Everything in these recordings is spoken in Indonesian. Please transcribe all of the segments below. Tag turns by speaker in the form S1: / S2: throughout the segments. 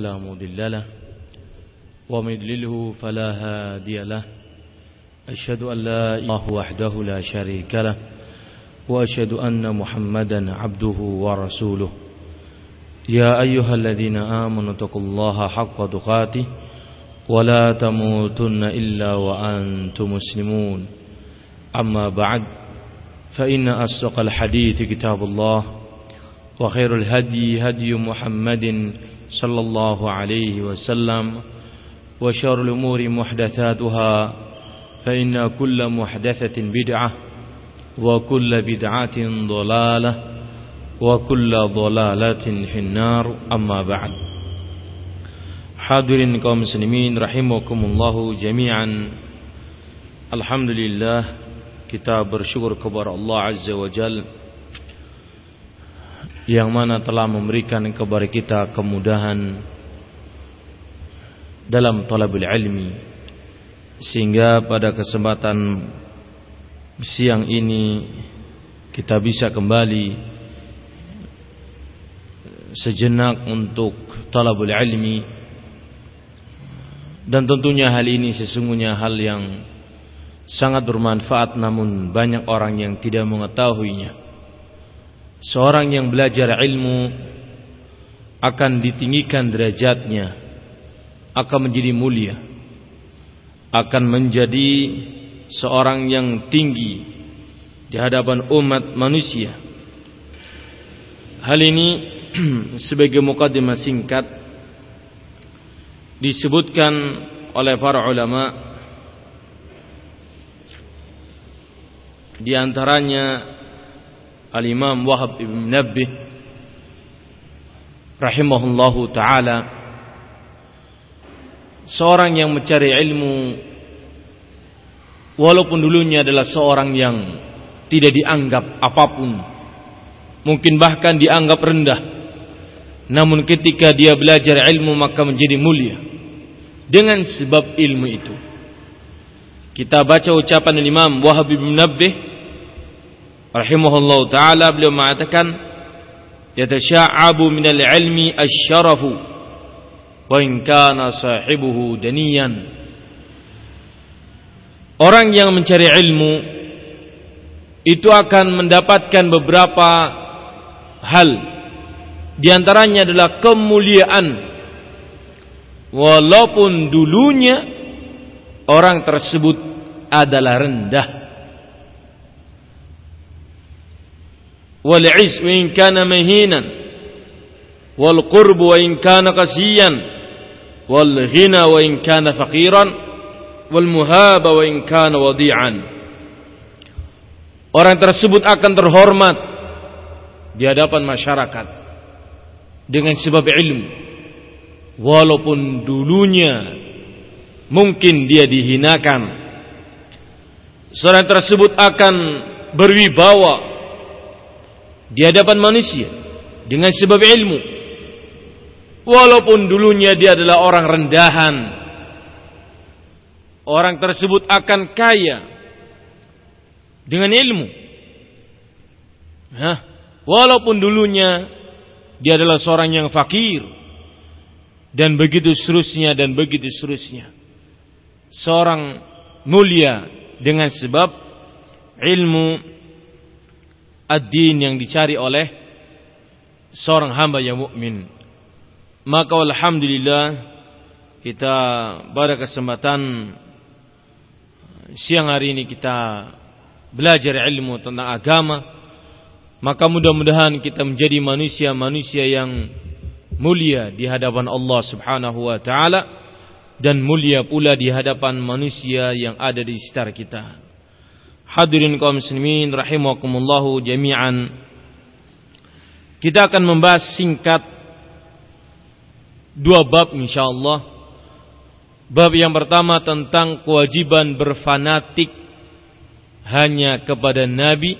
S1: فلا مضل له ومن فلا هادي له. أشهد أن لا إله وحده لا شريك له وأشهد أن محمدا عبده ورسوله. يا أيها الذين آمنوا اتقوا الله حق تقاته ولا تموتن إلا وأنتم مسلمون. أما بعد فإن أصدق الحديث كتاب الله وخير الهدي هدي محمد صلى الله عليه وسلم وشر الأمور محدثاتها فإن كل محدثة بدعة وكل بدعة ضلالة وكل ضلالة في النار أما بعد. حاضرين قوم مسلمين رحمكم الله جميعا. الحمد لله كتاب الشكر كبر الله عز وجل. Yang mana telah memberikan kepada kita kemudahan dalam talabul ilmi. Sehingga pada kesempatan siang ini kita bisa kembali sejenak untuk talabul ilmi. Dan tentunya hal ini sesungguhnya hal yang sangat bermanfaat namun banyak orang yang tidak mengetahuinya Seorang yang belajar ilmu akan ditinggikan derajatnya, akan menjadi mulia, akan menjadi seorang yang tinggi di hadapan umat manusia. Hal ini sebagai mukadimah singkat disebutkan oleh para ulama di antaranya Al-Imam Wahab Ibn Nabbih rahimahullahu taala. Seorang yang mencari ilmu walaupun dulunya adalah seorang yang tidak dianggap apa pun mungkin bahkan dianggap rendah. Namun ketika dia belajar ilmu maka menjadi mulia. Dengan sebab ilmu itu kita baca ucapan Imam Wahab bin Nabbih rahimahullah taala beliau mengatakan yatasha'abu minal ilmi asyarafu wa in kana sahibuhu daniyan. Orang yang mencari ilmu itu akan mendapatkan beberapa hal. Di antaranya adalah kemuliaan. Walaupun dulunya orang tersebut adalah rendah والعز وإن كان مهينا والقرب وإن كان قسيا والغنى وإن كان فقيرا والمهاب وإن كان وضيعا Orang tersebut akan terhormat di hadapan masyarakat dengan sebab ilmu. Walaupun dulunya mungkin dia dihinakan. Seorang tersebut akan berwibawa di hadapan manusia dengan sebab ilmu. Walaupun dulunya dia adalah orang rendahan, orang tersebut akan kaya dengan ilmu. Hah? Walaupun dulunya dia adalah seorang yang fakir dan begitu seterusnya dan begitu seterusnya. Seorang mulia dengan sebab ilmu ad-din yang dicari oleh seorang hamba yang mukmin. Maka alhamdulillah kita pada kesempatan siang hari ini kita belajar ilmu tentang agama. Maka mudah-mudahan kita menjadi manusia-manusia yang mulia di hadapan Allah Subhanahu wa taala dan mulia pula di hadapan manusia yang ada di sekitar kita. Hadirin kaum muslimin rahimakumullahu jami'an. Kita akan membahas singkat dua bab insyaallah. Bab yang pertama tentang kewajiban berfanatik hanya kepada nabi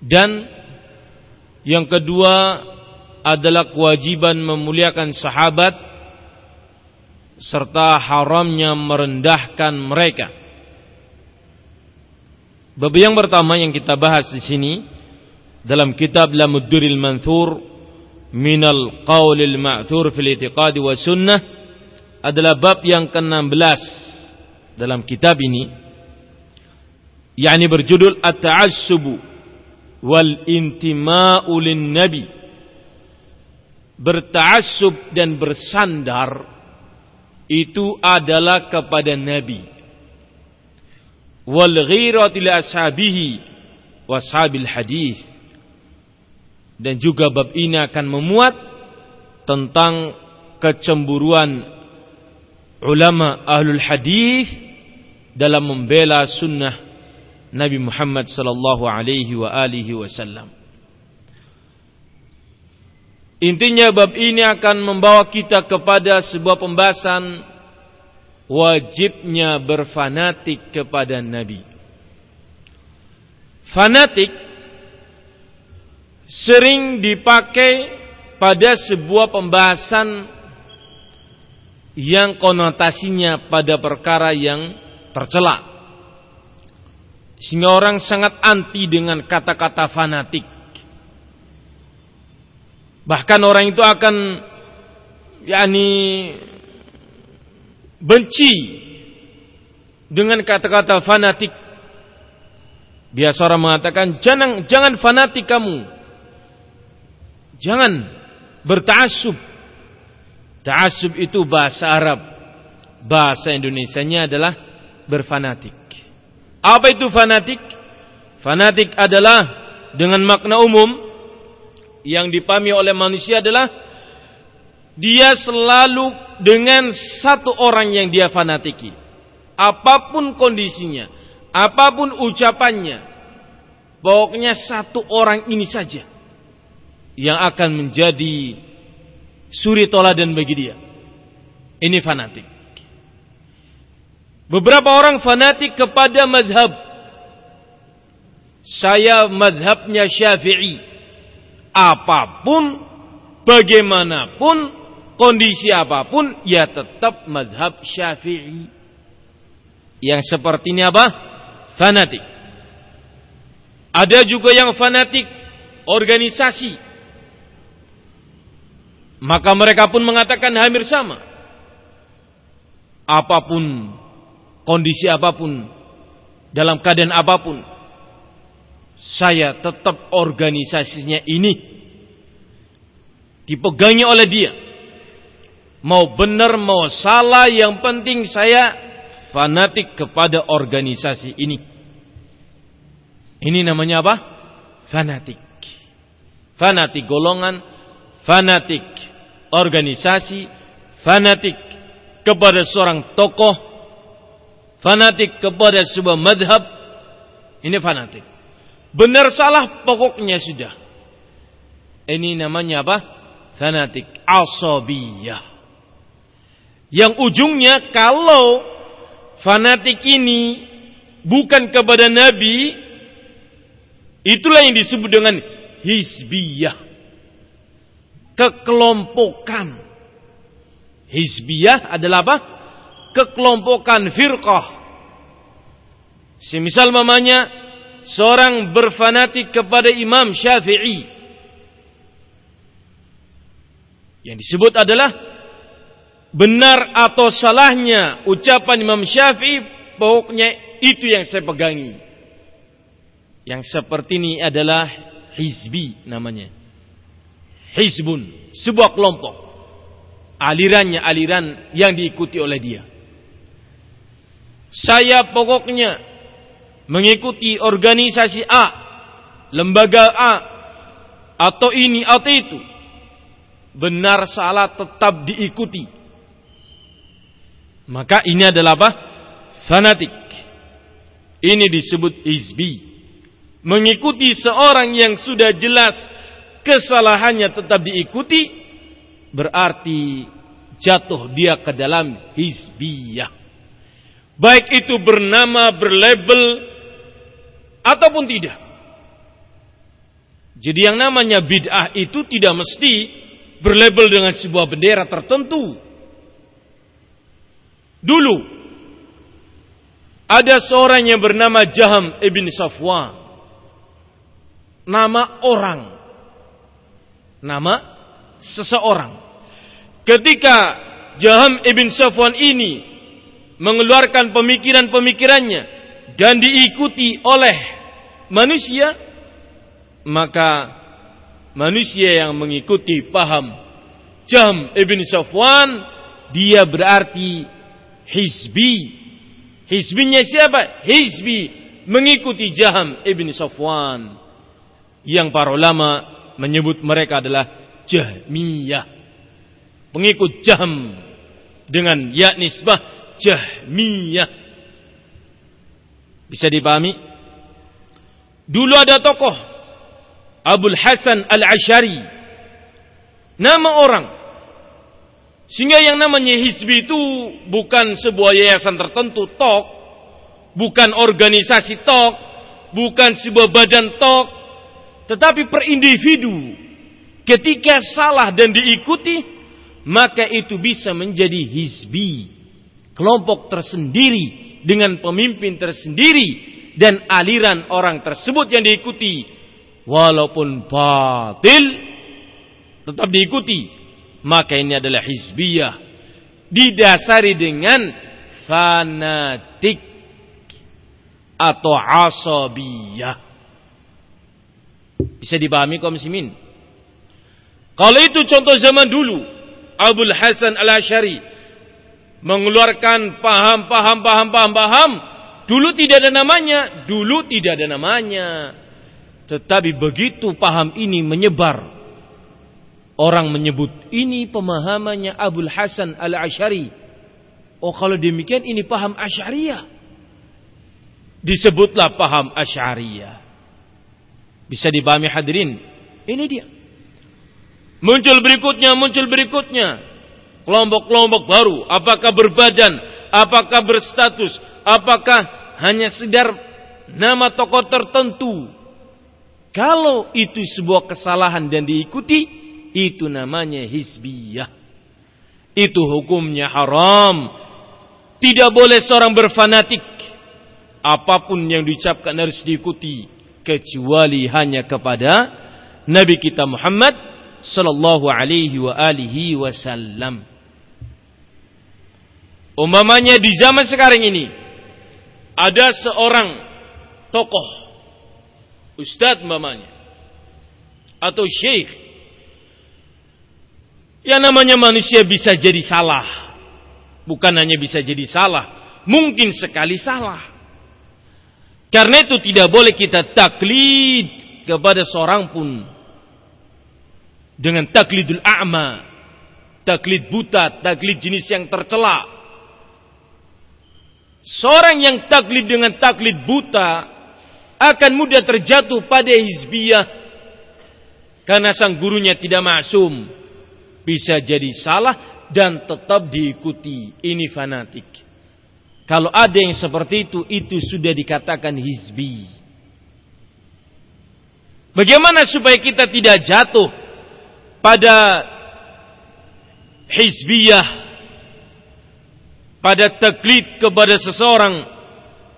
S1: dan yang kedua adalah kewajiban memuliakan sahabat serta haramnya merendahkan mereka. Bab yang pertama yang kita bahas di sini dalam kitab Lamudduril Manthur minal qawlil ma'thur fil itiqadi wa sunnah adalah bab yang ke-16 dalam kitab ini yakni berjudul at-ta'assubu wal intima'u lin nabi. Berta'assub dan bersandar itu adalah kepada nabi wal ghirati li ashabihi washabil hadis dan juga bab ini akan memuat tentang kecemburuan ulama ahlul hadis dalam membela sunnah Nabi Muhammad sallallahu alaihi wa alihi wasallam. Intinya bab ini akan membawa kita kepada sebuah pembahasan wajibnya berfanatik kepada Nabi. Fanatik sering dipakai pada sebuah pembahasan yang konotasinya pada perkara yang tercela. Sehingga orang sangat anti dengan kata-kata fanatik. Bahkan orang itu akan yakni benci dengan kata-kata fanatik. Biasa orang mengatakan jangan jangan fanatik kamu. Jangan bertaasub. Taasub itu bahasa Arab. Bahasa Indonesianya adalah berfanatik. Apa itu fanatik? Fanatik adalah dengan makna umum yang dipahami oleh manusia adalah dia selalu dengan satu orang yang dia fanatiki. Apa pun kondisinya, apa pun ucapannya, pokoknya satu orang ini saja yang akan menjadi suri toladan bagi dia. Ini fanatik. Beberapa orang fanatik kepada madhab. Saya madhabnya syafi'i. Apa pun, bagaimanapun, kondisi apa pun, ya tetap madhab syafi'i. Yang seperti ini apa? Fanatik. Ada juga yang fanatik organisasi maka mereka pun mengatakan hampir sama. Apa pun kondisi apa pun dalam keadaan apa pun saya tetap organisasinya ini dipegangi oleh dia. Mau benar mau salah yang penting saya fanatik kepada organisasi ini. Ini namanya apa? Fanatik. Fanatik golongan, fanatik organisasi, fanatik kepada seorang tokoh, fanatik kepada sebuah madhab, ini fanatik. Benar salah pokoknya sudah. Ini namanya apa? Fanatik asabiyah. Yang ujungnya kalau fanatik ini bukan kepada Nabi, itulah yang disebut dengan hizbiyah kekelompokan. Hizbiyah adalah apa? Kekelompokan firqah. Semisal mamanya seorang berfanatik kepada Imam Syafi'i. Yang disebut adalah benar atau salahnya ucapan Imam Syafi'i pokoknya itu yang saya pegangi. Yang seperti ini adalah hizbi namanya hizbun, sebuah kelompok. Alirannya aliran yang diikuti oleh dia. Saya pokoknya mengikuti organisasi A, lembaga A, atau ini atau itu. Benar salah tetap diikuti. Maka ini adalah apa? Fanatik. Ini disebut hizbi. Mengikuti seorang yang sudah jelas kesalahannya tetap diikuti berarti jatuh dia ke dalam hizbiyah. Baik itu bernama, berlabel ataupun tidak. Jadi yang namanya bid'ah itu tidak mesti berlabel dengan sebuah bendera tertentu. Dulu ada seorang yang bernama Jaham ibn Safwan. Nama orang nama seseorang. Ketika Jaham ibn Safwan ini mengeluarkan pemikiran-pemikirannya dan diikuti oleh manusia, maka manusia yang mengikuti paham Jam ibn Safwan dia berarti hizbi. Hizbinya siapa? Hizbi mengikuti Jaham ibn Safwan. Yang para ulama menyebut mereka adalah Jahmiyah. Pengikut Jahm dengan ya nisbah Jahmiyah. Bisa dipahami? Dulu ada tokoh Abul Hasan Al-Ashari. Nama orang. Sehingga yang namanya hizbi itu bukan sebuah yayasan tertentu tok, bukan organisasi tok, bukan sebuah badan tok, tetapi per individu. Ketika salah dan diikuti, maka itu bisa menjadi hizbi, kelompok tersendiri dengan pemimpin tersendiri dan aliran orang tersebut yang diikuti. Walaupun batil tetap diikuti maka ini adalah hizbiyah. Didasari dengan fanatik atau asabiyah. Bisa dipahami kaum muslimin? Kalau itu contoh zaman dulu Abul Hasan Al-Asy'ari mengeluarkan paham-paham paham-paham paham dulu tidak ada namanya dulu tidak ada namanya. Tetapi begitu paham ini menyebar orang menyebut ini pemahamannya Abul Hasan Al-Asy'ari. Oh kalau demikian ini paham Asy'ariyah. Disebutlah paham Asy'ariyah. Bisa dipahami hadirin? Ini dia. Muncul berikutnya muncul berikutnya. Kelompok-kelompok baru, apakah berbadan, apakah berstatus, apakah hanya sekedar nama tokoh tertentu. Kalau itu sebuah kesalahan dan diikuti, itu namanya hizbiyah. Itu hukumnya haram. Tidak boleh seorang berfanatik. Apa pun yang diucapkan harus diikuti. Kecuali hanya kepada Nabi kita Muhammad sallallahu alaihi wa alihi wasallam. Umpamanya di zaman sekarang ini ada seorang tokoh ustadz umpamanya atau syekh yang namanya manusia bisa jadi salah. Bukan hanya bisa jadi salah, mungkin sekali salah. Karena itu tidak boleh kita taklid kepada seorang pun dengan taklidul a'ma, taklid buta, taklid jenis yang tercela Seorang yang taklid dengan taklid buta akan mudah terjatuh pada hizbiyah karena sang gurunya tidak maksum. Bisa jadi salah dan tetap diikuti. Ini fanatik. Kalau ada yang seperti itu, itu sudah dikatakan hizbi. Bagaimana supaya kita tidak jatuh pada hizbiyah pada taklid kepada seseorang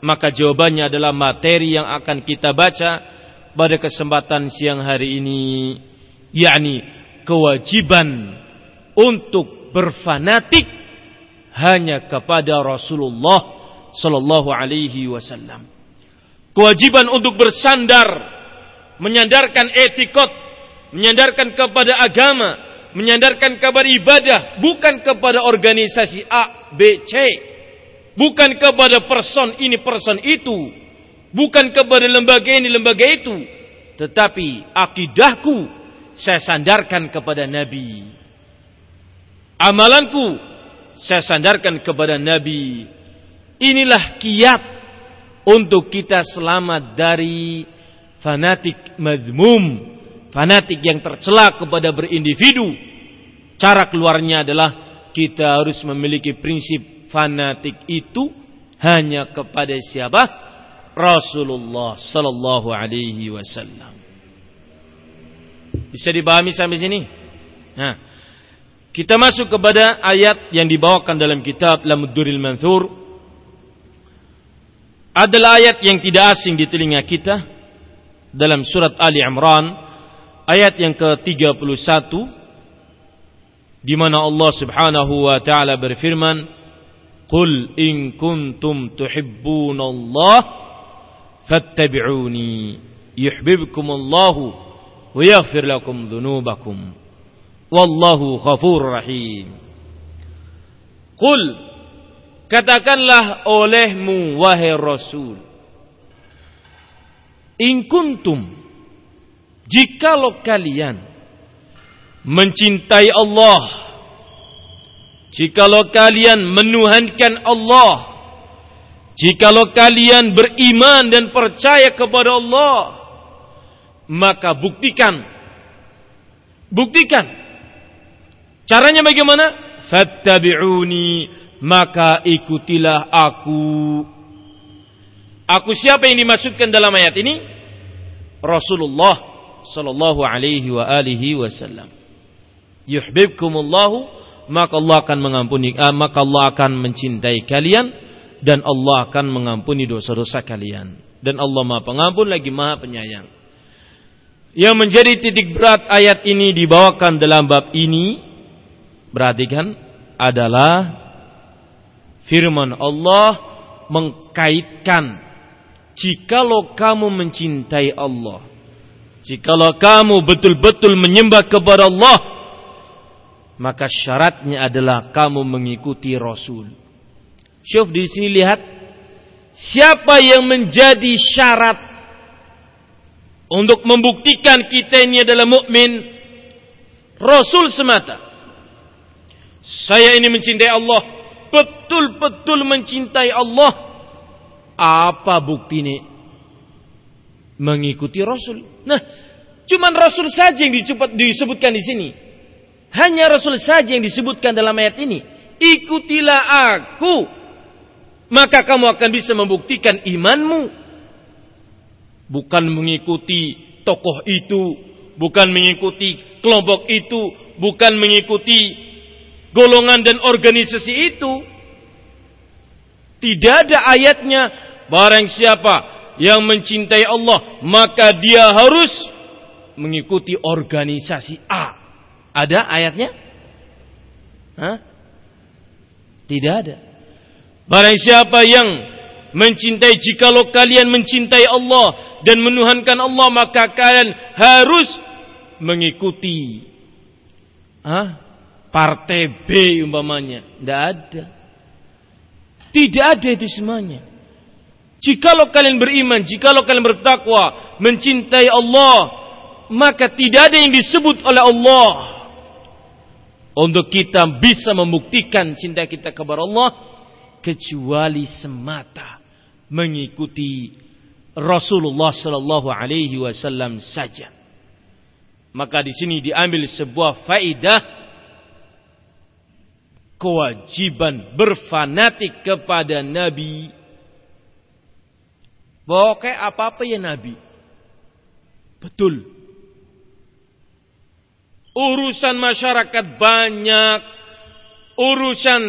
S1: maka jawabannya adalah materi yang akan kita baca pada kesempatan siang hari ini yakni kewajiban untuk berfanatik hanya kepada Rasulullah sallallahu alaihi wasallam. Kewajiban untuk bersandar menyandarkan etikot menyandarkan kepada agama menyandarkan kabar ibadah bukan kepada organisasi A, B, C, bukan kepada person ini, person itu, bukan kepada lembaga ini, lembaga itu, tetapi akidahku saya sandarkan kepada Nabi. Amalanku saya sandarkan kepada Nabi. Inilah kiat untuk kita selamat dari fanatik madmum fanatik yang tercela kepada berindividu. Cara keluarnya adalah kita harus memiliki prinsip fanatik itu hanya kepada siapa? Rasulullah sallallahu alaihi wasallam. Bisa dipahami sampai sini? Nah, kita masuk kepada ayat yang dibawakan dalam kitab Lamudduril Manthur. Adalah ayat yang tidak asing di telinga kita dalam surat Ali Imran ayat yang ke-31 di mana Allah Subhanahu wa taala berfirman, "Qul in kuntum tuhibbunallah fattabi'uni yuhibbukumullahu wa yaghfir lakum dhunubakum." Wallahu ghafurur rahim. Qul katakanlah olehmu wahai Rasul In kuntum jikalau kalian mencintai Allah jikalau kalian menuhankan Allah jikalau kalian beriman dan percaya kepada Allah maka buktikan buktikan caranya bagaimana fattabi'uni maka ikutilah aku aku siapa yang dimaksudkan dalam ayat ini Rasulullah sallallahu alaihi wa alihi wasallam. Yuhibbukumullahu maka Allah akan mengampuni uh, maka Allah akan mencintai kalian dan Allah akan mengampuni dosa-dosa kalian dan Allah Maha Pengampun lagi Maha Penyayang. Yang menjadi titik berat ayat ini dibawakan dalam bab ini perhatikan adalah firman Allah mengkaitkan jikalau kamu mencintai Allah, jikalau kamu betul-betul menyembah kepada Allah, maka syaratnya adalah kamu mengikuti Rasul. Syuf di sini lihat siapa yang menjadi syarat untuk membuktikan kita ini adalah mukmin Rasul semata. Saya ini mencintai Allah, betul-betul mencintai Allah apa bukti ini? Mengikuti Rasul. Nah, cuman Rasul saja yang disebutkan di sini. Hanya Rasul saja yang disebutkan dalam ayat ini. Ikutilah aku. Maka kamu akan bisa membuktikan imanmu. Bukan mengikuti tokoh itu. Bukan mengikuti kelompok itu. Bukan mengikuti golongan dan organisasi itu. Tidak ada ayatnya Barang siapa yang mencintai Allah, maka dia harus mengikuti organisasi A. Ada ayatnya? Hah? Tidak ada. Barang siapa yang mencintai jikalau kalian mencintai Allah dan menuhankan Allah maka kalian harus mengikuti Hah? Partai B umpamanya. Tidak ada. Tidak ada itu semuanya. Jikalau kalian beriman, jikalau kalian bertakwa, mencintai Allah, maka tidak ada yang disebut oleh Allah untuk kita bisa membuktikan cinta kita kepada Allah kecuali semata mengikuti Rasulullah sallallahu alaihi wasallam saja. Maka di sini diambil sebuah faidah kewajiban berfanatik kepada Nabi kayak apa-apa ya Nabi. Betul. Urusan masyarakat banyak. Urusan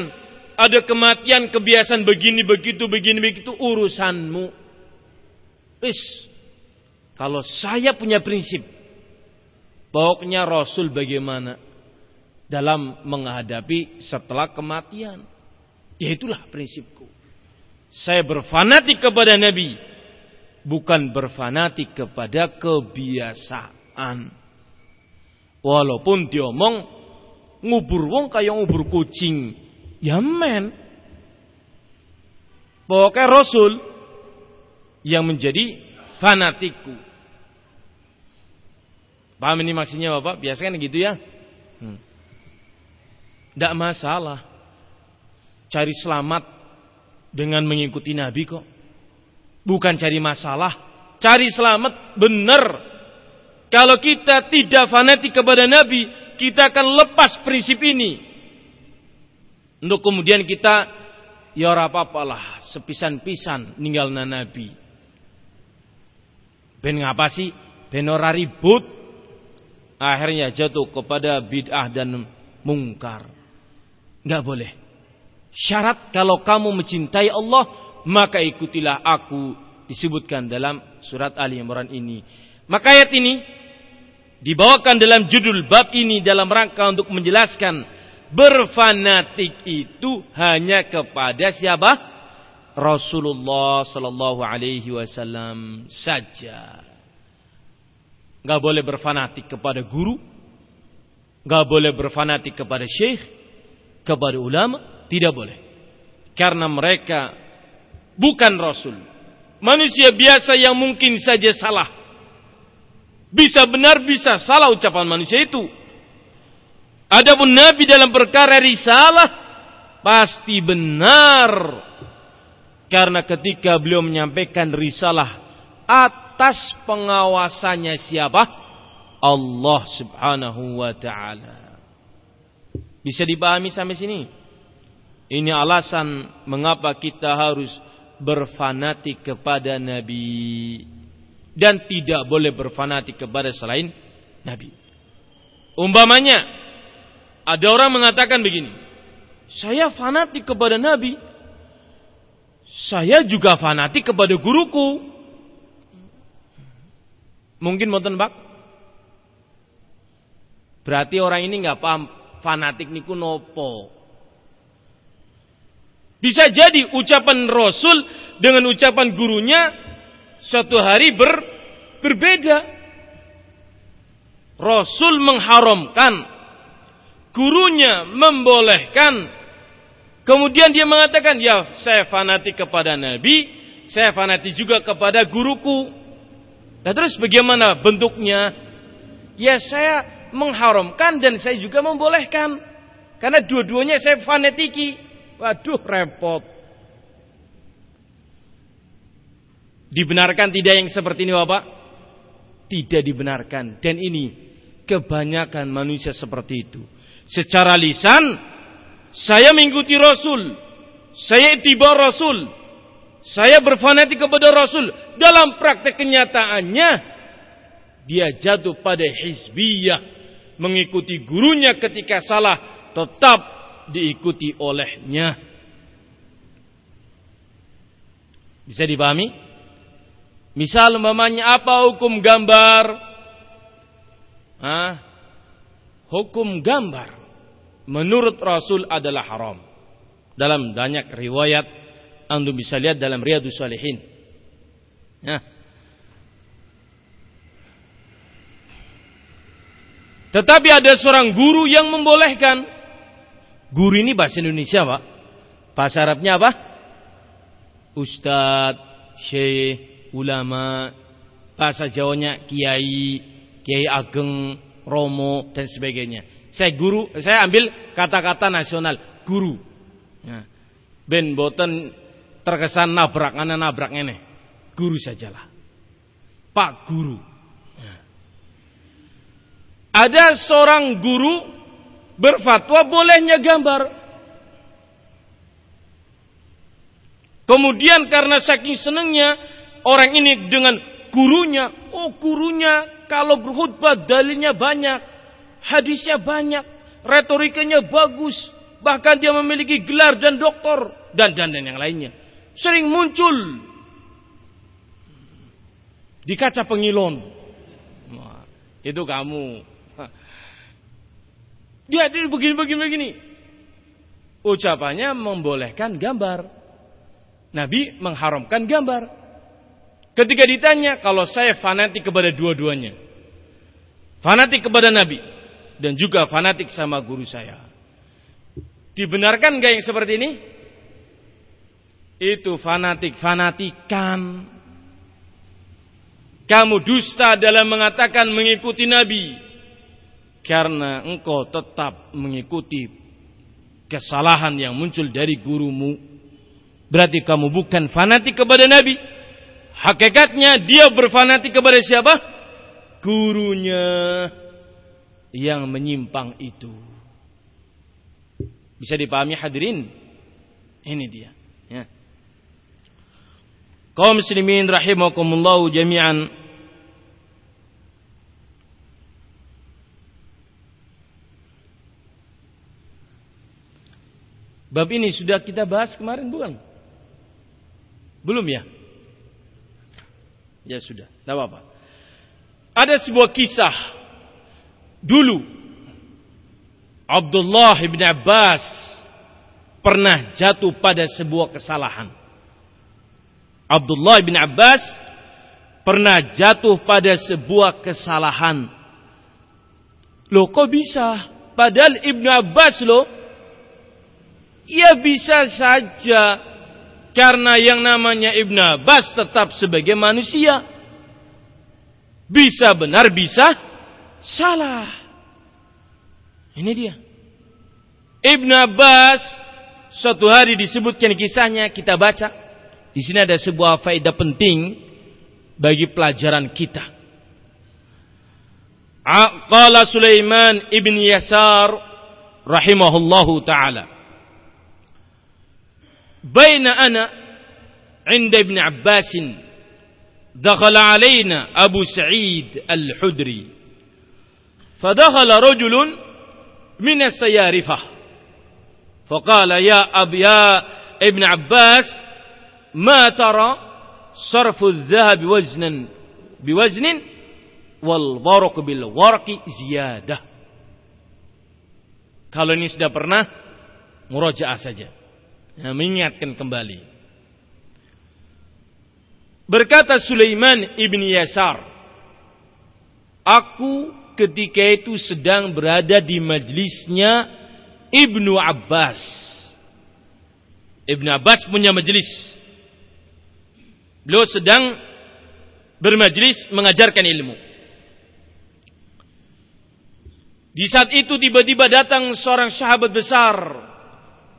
S1: ada kematian, kebiasaan begini, begitu, begini, begitu. Urusanmu. Wis. Kalau saya punya prinsip. Pokoknya Rasul bagaimana. Dalam menghadapi setelah kematian. Ya itulah prinsipku. Saya berfanatik kepada Nabi bukan berfanatik kepada kebiasaan. Walaupun dia omong ngubur wong kayak ngubur kucing, ya men. Pokoknya Rasul yang menjadi fanatiku. Paham ini maksudnya Bapak? Biasanya kan gitu ya. Hmm. Tidak masalah. Cari selamat dengan mengikuti Nabi kok. Bukan cari masalah, cari selamat benar. Kalau kita tidak fanatik kepada Nabi, kita akan lepas prinsip ini. Untuk kemudian kita ya ora apa-apalah, sepisan-pisan ninggal Nabi. Ben ngapa sih? Ben ora ribut. Akhirnya jatuh kepada bid'ah dan mungkar. Enggak boleh. Syarat kalau kamu mencintai Allah, maka ikutilah aku disebutkan dalam surat Ali Imran ini. Maka ayat ini dibawakan dalam judul bab ini dalam rangka untuk menjelaskan berfanatik itu hanya kepada siapa? Rasulullah sallallahu alaihi wasallam saja. Gak boleh berfanatik kepada guru, gak boleh berfanatik kepada syekh, kepada ulama, tidak boleh. Karena mereka bukan rasul. Manusia biasa yang mungkin saja salah. Bisa benar, bisa salah ucapan manusia itu. Adapun Nabi dalam perkara risalah pasti benar. Karena ketika beliau menyampaikan risalah atas pengawasannya siapa? Allah Subhanahu wa taala. Bisa dipahami sampai sini? Ini alasan mengapa kita harus berfanatik kepada Nabi dan tidak boleh berfanatik kepada selain Nabi. Umpamanya ada orang mengatakan begini, saya fanatik kepada Nabi, saya juga fanatik kepada guruku. Mungkin mau tembak? Berarti orang ini nggak paham fanatik niku nopo. Bisa jadi ucapan Rasul dengan ucapan gurunya suatu hari ber, berbeda. Rasul mengharamkan, gurunya membolehkan. Kemudian dia mengatakan, ya saya fanatik kepada Nabi, saya fanatik juga kepada guruku. Nah terus bagaimana bentuknya? Ya saya mengharamkan dan saya juga membolehkan. Karena dua-duanya saya fanatiki. Waduh repot. Dibenarkan tidak yang seperti ini Bapak? Tidak dibenarkan. Dan ini kebanyakan manusia seperti itu. Secara lisan, saya mengikuti Rasul. Saya tiba Rasul. Saya berfanatik kepada Rasul. Dalam praktek kenyataannya, dia jatuh pada hizbiyah. Mengikuti gurunya ketika salah, tetap diikuti olehnya. Bisa dipahami? Misal umpamanya apa hukum gambar? Hah? Hukum gambar menurut Rasul adalah haram. Dalam banyak riwayat Anda bisa lihat dalam Riyadhus Salihin. Ya. Tetapi ada seorang guru yang membolehkan. Guru ini bahasa Indonesia, Pak. Bahasa Arabnya apa? Ustadz, Syekh, ulama, bahasa Jawanya kiai, kiai ageng, romo dan sebagainya. Saya guru, saya ambil kata-kata nasional, guru. Ya. Ben boten terkesan nabrak ana nabrak ini. Guru sajalah. Pak guru. Ada seorang guru berfatwa bolehnya gambar. Kemudian karena saking senengnya orang ini dengan gurunya. Oh gurunya kalau berkhutbah dalilnya banyak. Hadisnya banyak. Retorikanya bagus. Bahkan dia memiliki gelar dan doktor. Dan dan, dan yang lainnya. Sering muncul. Di kaca pengilon. Itu kamu. Dia, dia begini, begini, begini. Ucapannya membolehkan gambar. Nabi mengharamkan gambar. Ketika ditanya, kalau saya fanatik kepada dua-duanya. Fanatik kepada Nabi. Dan juga fanatik sama guru saya. Dibenarkan gak yang seperti ini? Itu fanatik-fanatikan. Kamu dusta dalam mengatakan mengikuti Nabi. Karena engkau tetap mengikuti kesalahan yang muncul dari gurumu. Berarti kamu bukan fanatik kepada Nabi Hakikatnya dia berfanatik kepada siapa? Gurunya yang menyimpang itu. Bisa dipahami hadirin? Ini dia. Ya. Kaum muslimin rahimakumullah jami'an. Bab ini sudah kita bahas kemarin bukan? Belum ya? Ya sudah, tidak apa-apa. Ada sebuah kisah dulu Abdullah bin Abbas pernah jatuh pada sebuah kesalahan. Abdullah bin Abbas pernah jatuh pada sebuah kesalahan. Loh kok bisa? Padahal Ibnu Abbas loh. Ya bisa saja. Karena yang namanya Ibnu Abbas tetap sebagai manusia. Bisa benar, bisa salah. Ini dia. Ibnu Abbas suatu hari disebutkan kisahnya kita baca. Di sini ada sebuah faedah penting bagi pelajaran kita. Qala Sulaiman ibn Yasar rahimahullahu taala. Baina ana عند ابن عباس دخل علينا أبو سعيد الحدري. فدخل رجل من السيارفة فقال يا أب يا ابن عباس ما ترى صرف الذهب وزنا بوزن والورق بالورق زيادة؟ kalau ini sudah murajaah saja ya, mengingatkan kembali. Berkata Sulaiman ibn Yasar aku ketika itu sedang berada di majlisnya Ibnu Abbas. Ibnu Abbas punya majlis. Beliau sedang bermajlis mengajarkan ilmu. Di saat itu tiba-tiba datang seorang sahabat besar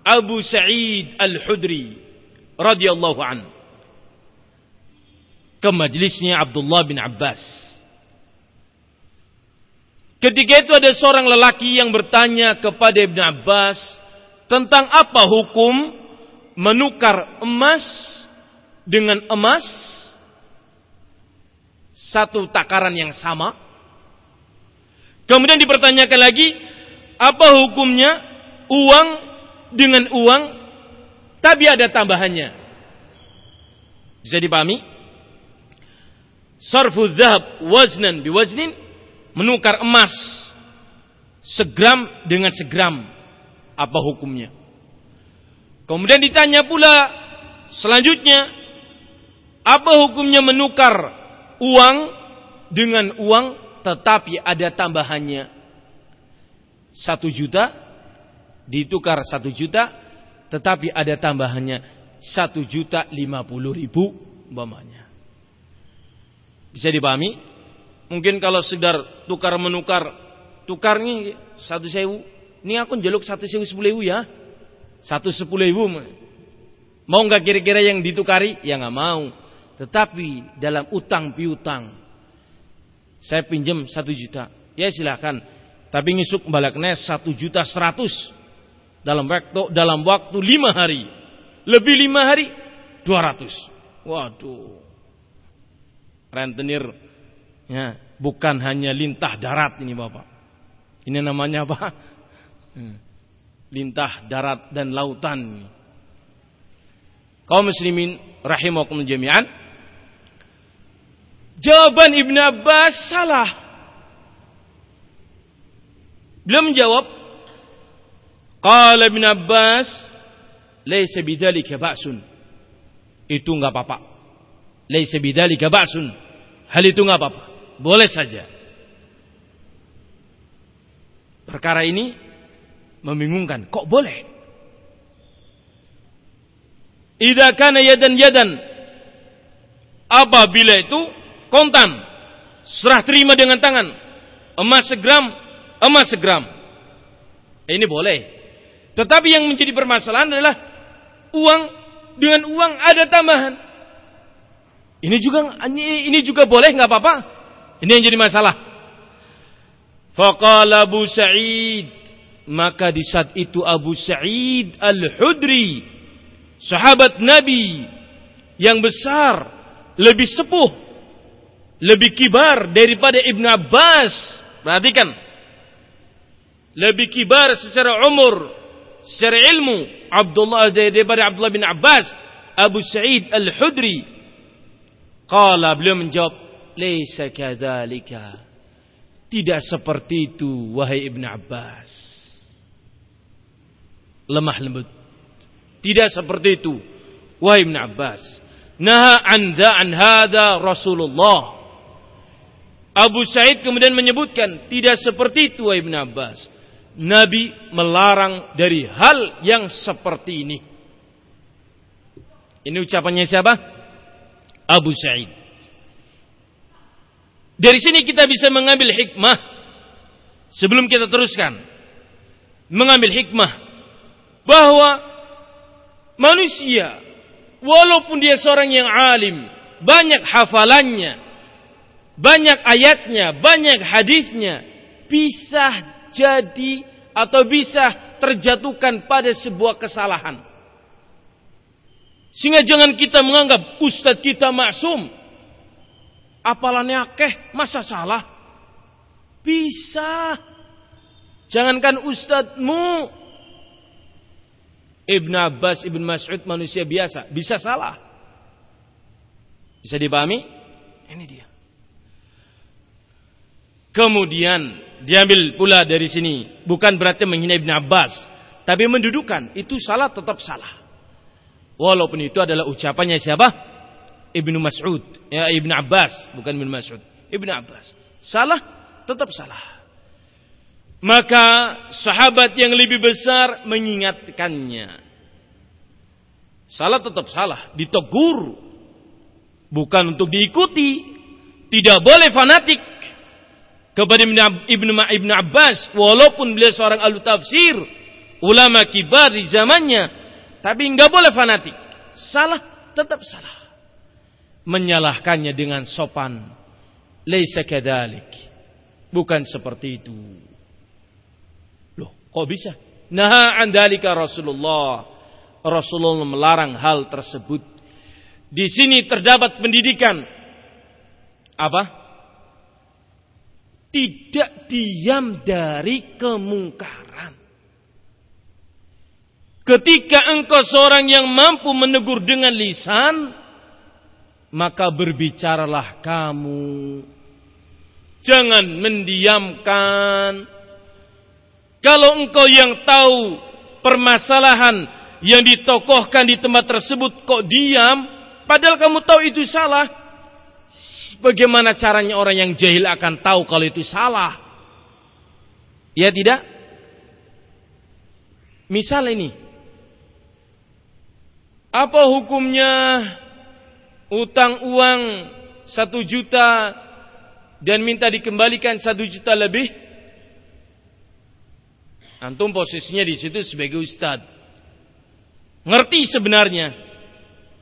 S1: Abu Sa'id Al-Hudri radhiyallahu an ke majlisnya Abdullah bin Abbas. Ketika itu ada seorang lelaki yang bertanya kepada Ibn Abbas tentang apa hukum menukar emas dengan emas satu takaran yang sama. Kemudian dipertanyakan lagi, apa hukumnya uang dengan uang tapi ada tambahannya? Bisa dipahami? Sarfu zahab waznan biwaznin menukar emas segram dengan segram apa hukumnya? Kemudian ditanya pula selanjutnya apa hukumnya menukar uang dengan uang tetapi ada tambahannya satu juta ditukar satu juta tetapi ada tambahannya satu juta lima puluh ribu umpamanya. Bisa dipahami? Mungkin kalau sekedar tukar menukar tukarnya satu sewu. Ini aku jaluk satu sewu sepuluh ribu ya. Satu sepuluh ribu. Mau nggak kira-kira yang ditukari? Ya nggak mau. Tetapi dalam utang piutang, saya pinjam satu juta, ya silahkan. Tapi ngisuk balaknya satu juta seratus dalam waktu dalam waktu lima hari, lebih lima hari dua ratus. Waduh, rentenir ya bukan hanya lintah darat ini bapak. Ini namanya apa? Hmm. Lintah darat dan lautan. Kaum muslimin rahimakumullah jami'an Jawaban Ibn Abbas salah. Beliau menjawab, Qala Ibn Abbas, Laisa bidzalika ba'sun. Itu enggak apa-apa. Laisa bidzalika ba'sun. Hal itu enggak apa-apa. Boleh saja. Perkara ini membingungkan. Kok boleh? Idza kana yadan yadan. Apabila itu kontan. Serah terima dengan tangan. Emas segram, emas segram. Ini boleh. Tetapi yang menjadi permasalahan adalah uang dengan uang ada tambahan. Ini juga ini juga boleh nggak apa-apa. Ini yang jadi masalah. Faqala Abu Sa'id maka di saat itu Abu Sa'id Al-Hudri sahabat Nabi yang besar lebih sepuh lebih kibar daripada Ibn Abbas. Perhatikan. Lebih kibar secara umur, secara ilmu Abdullah daripada Abdullah bin Abbas, Abu Sa'id Al-Hudri. Qala beliau menjawab, "Laisa kadzalika." Tidak seperti itu wahai Ibn Abbas. lemah lembut. Tidak seperti itu. Wahai Ibn Abbas. Naha anda an hada Rasulullah. Abu Said kemudian menyebutkan tidak seperti itu wahai Ibn Abbas. Nabi melarang dari hal yang seperti ini. Ini ucapannya siapa? Abu Sa'id. Dari sini kita bisa mengambil hikmah sebelum kita teruskan. Mengambil hikmah bahwa manusia walaupun dia seorang yang alim, banyak hafalannya, banyak ayatnya, banyak hadisnya, bisa jadi atau bisa terjatuhkan pada sebuah kesalahan. Sehingga jangan kita menganggap ustadz kita maksum. Apalannya akeh, masa salah? Bisa. Jangankan ustadzmu. Ibn Abbas, Ibn Mas'ud manusia biasa. Bisa salah. Bisa dipahami? Ini dia. Kemudian diambil pula dari sini. Bukan berarti menghina Ibn Abbas. Tapi mendudukan. Itu salah tetap salah. Walaupun itu adalah ucapannya siapa? Ibnu Mas'ud. Ya, Ibnu Abbas. Bukan Ibnu Mas'ud. Ibnu Abbas. Salah, tetap salah. Maka sahabat yang lebih besar mengingatkannya. Salah tetap salah. Ditegur. Bukan untuk diikuti. Tidak boleh fanatik. Kepada Ibnu Ibn Abbas. Walaupun beliau seorang ahli tafsir. Ulama kibar di zamannya tapi nggak boleh fanatik. Salah tetap salah. Menyalahkannya dengan sopan. Laisa kadalik. Bukan seperti itu. Loh, kok bisa? Nah, andalika Rasulullah. Rasulullah melarang hal tersebut. Di sini terdapat pendidikan. Apa? Tidak diam dari kemungkaran. Ketika engkau seorang yang mampu menegur dengan lisan, maka berbicaralah kamu. Jangan mendiamkan. Kalau engkau yang tahu permasalahan yang ditokohkan di tempat tersebut kok diam, padahal kamu tahu itu salah. Bagaimana caranya orang yang jahil akan tahu kalau itu salah? Ya tidak? Misal ini, apa hukumnya utang uang satu juta dan minta dikembalikan satu juta lebih? Antum posisinya di situ sebagai ustad. Ngerti sebenarnya.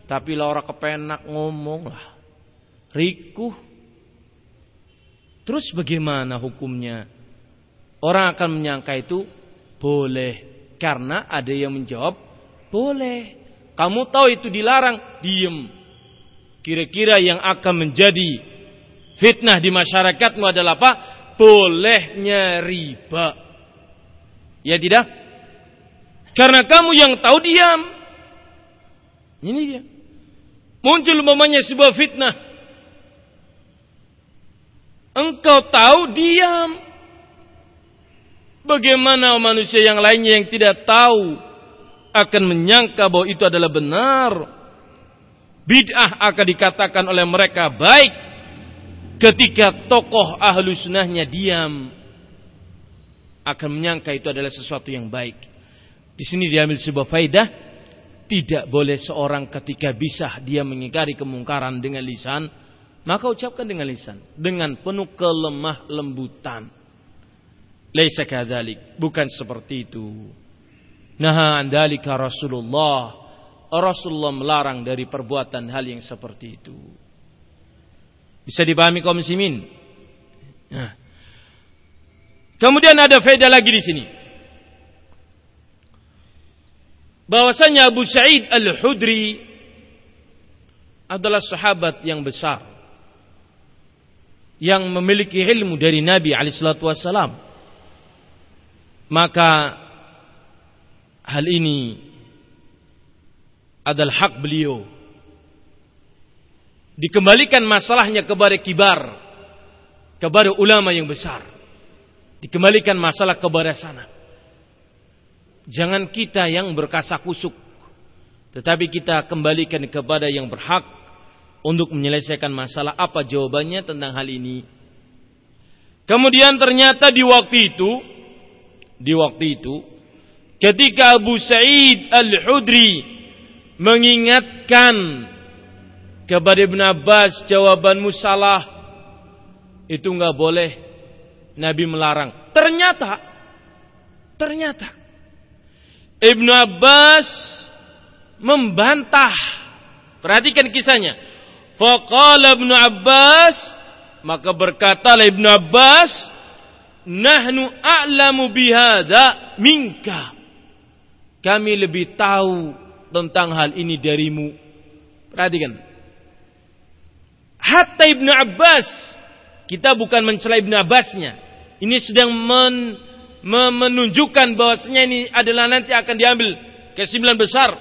S1: Tapi lah orang kepenak ngomong lah. Rikuh. Terus bagaimana hukumnya? Orang akan menyangka itu boleh. Karena ada yang menjawab boleh. Kamu tahu itu dilarang, diem. Kira-kira yang akan menjadi fitnah di masyarakatmu adalah apa? Bolehnya riba. Ya tidak? Karena kamu yang tahu diam. Ini dia. Muncul umpamanya sebuah fitnah. Engkau tahu diam. Bagaimana manusia yang lainnya yang tidak tahu akan menyangka bahwa itu adalah benar. Bid'ah akan dikatakan oleh mereka baik ketika tokoh ahlu sunnahnya diam. Akan menyangka itu adalah sesuatu yang baik. Di sini diambil sebuah faidah. Tidak boleh seorang ketika bisa dia mengingkari kemungkaran dengan lisan. Maka ucapkan dengan lisan. Dengan penuh kelemah lembutan. Laisa kadhalik. Bukan seperti itu. Naha andalika Rasulullah. Rasulullah melarang dari perbuatan hal yang seperti itu. Bisa dipahami kaum muslimin? Nah. Kemudian ada faedah lagi di sini. Bahwasanya Abu Sa'id Al-Hudri adalah sahabat yang besar yang memiliki ilmu dari Nabi alaihi wasallam. Maka hal ini adalah hak beliau. Dikembalikan masalahnya kepada kibar, kepada ulama yang besar. Dikembalikan masalah kepada sana. Jangan kita yang berkasak kusuk. Tetapi kita kembalikan kepada yang berhak untuk menyelesaikan masalah apa jawabannya tentang hal ini. Kemudian ternyata di waktu itu, di waktu itu, ketika Abu Sa'id Al-Hudri mengingatkan kepada Ibn Abbas jawabanmu salah, itu nggak boleh Nabi melarang. Ternyata, ternyata Ibn Abbas membantah. Perhatikan kisahnya. Faqala Ibn Abbas maka berkatalah Ibn Abbas, "Nahnu a'lamu bihadza minka." Kami lebih tahu tentang hal ini darimu. Perhatikan. Hatta Ibn Abbas, kita bukan mencela Ibn Abbasnya. Ini sedang men, menunjukkan bahwasanya ini adalah nanti akan diambil kesimpulan besar.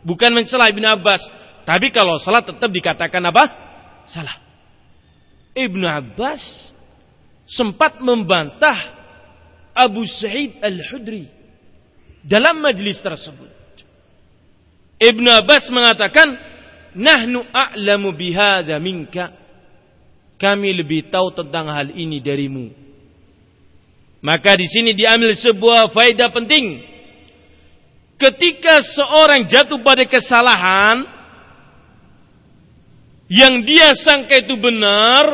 S1: Bukan mencela Ibn Abbas. Tapi kalau salah tetap dikatakan apa? Salah. Ibnu Abbas sempat membantah Abu Sa'id Al-Hudri dalam majlis tersebut. Ibnu Abbas mengatakan, "Nahnu a'lamu bihadza minka." Kami lebih tahu tentang hal ini darimu. Maka di sini diambil sebuah faedah penting. Ketika seorang jatuh pada kesalahan, yang dia sangka itu benar,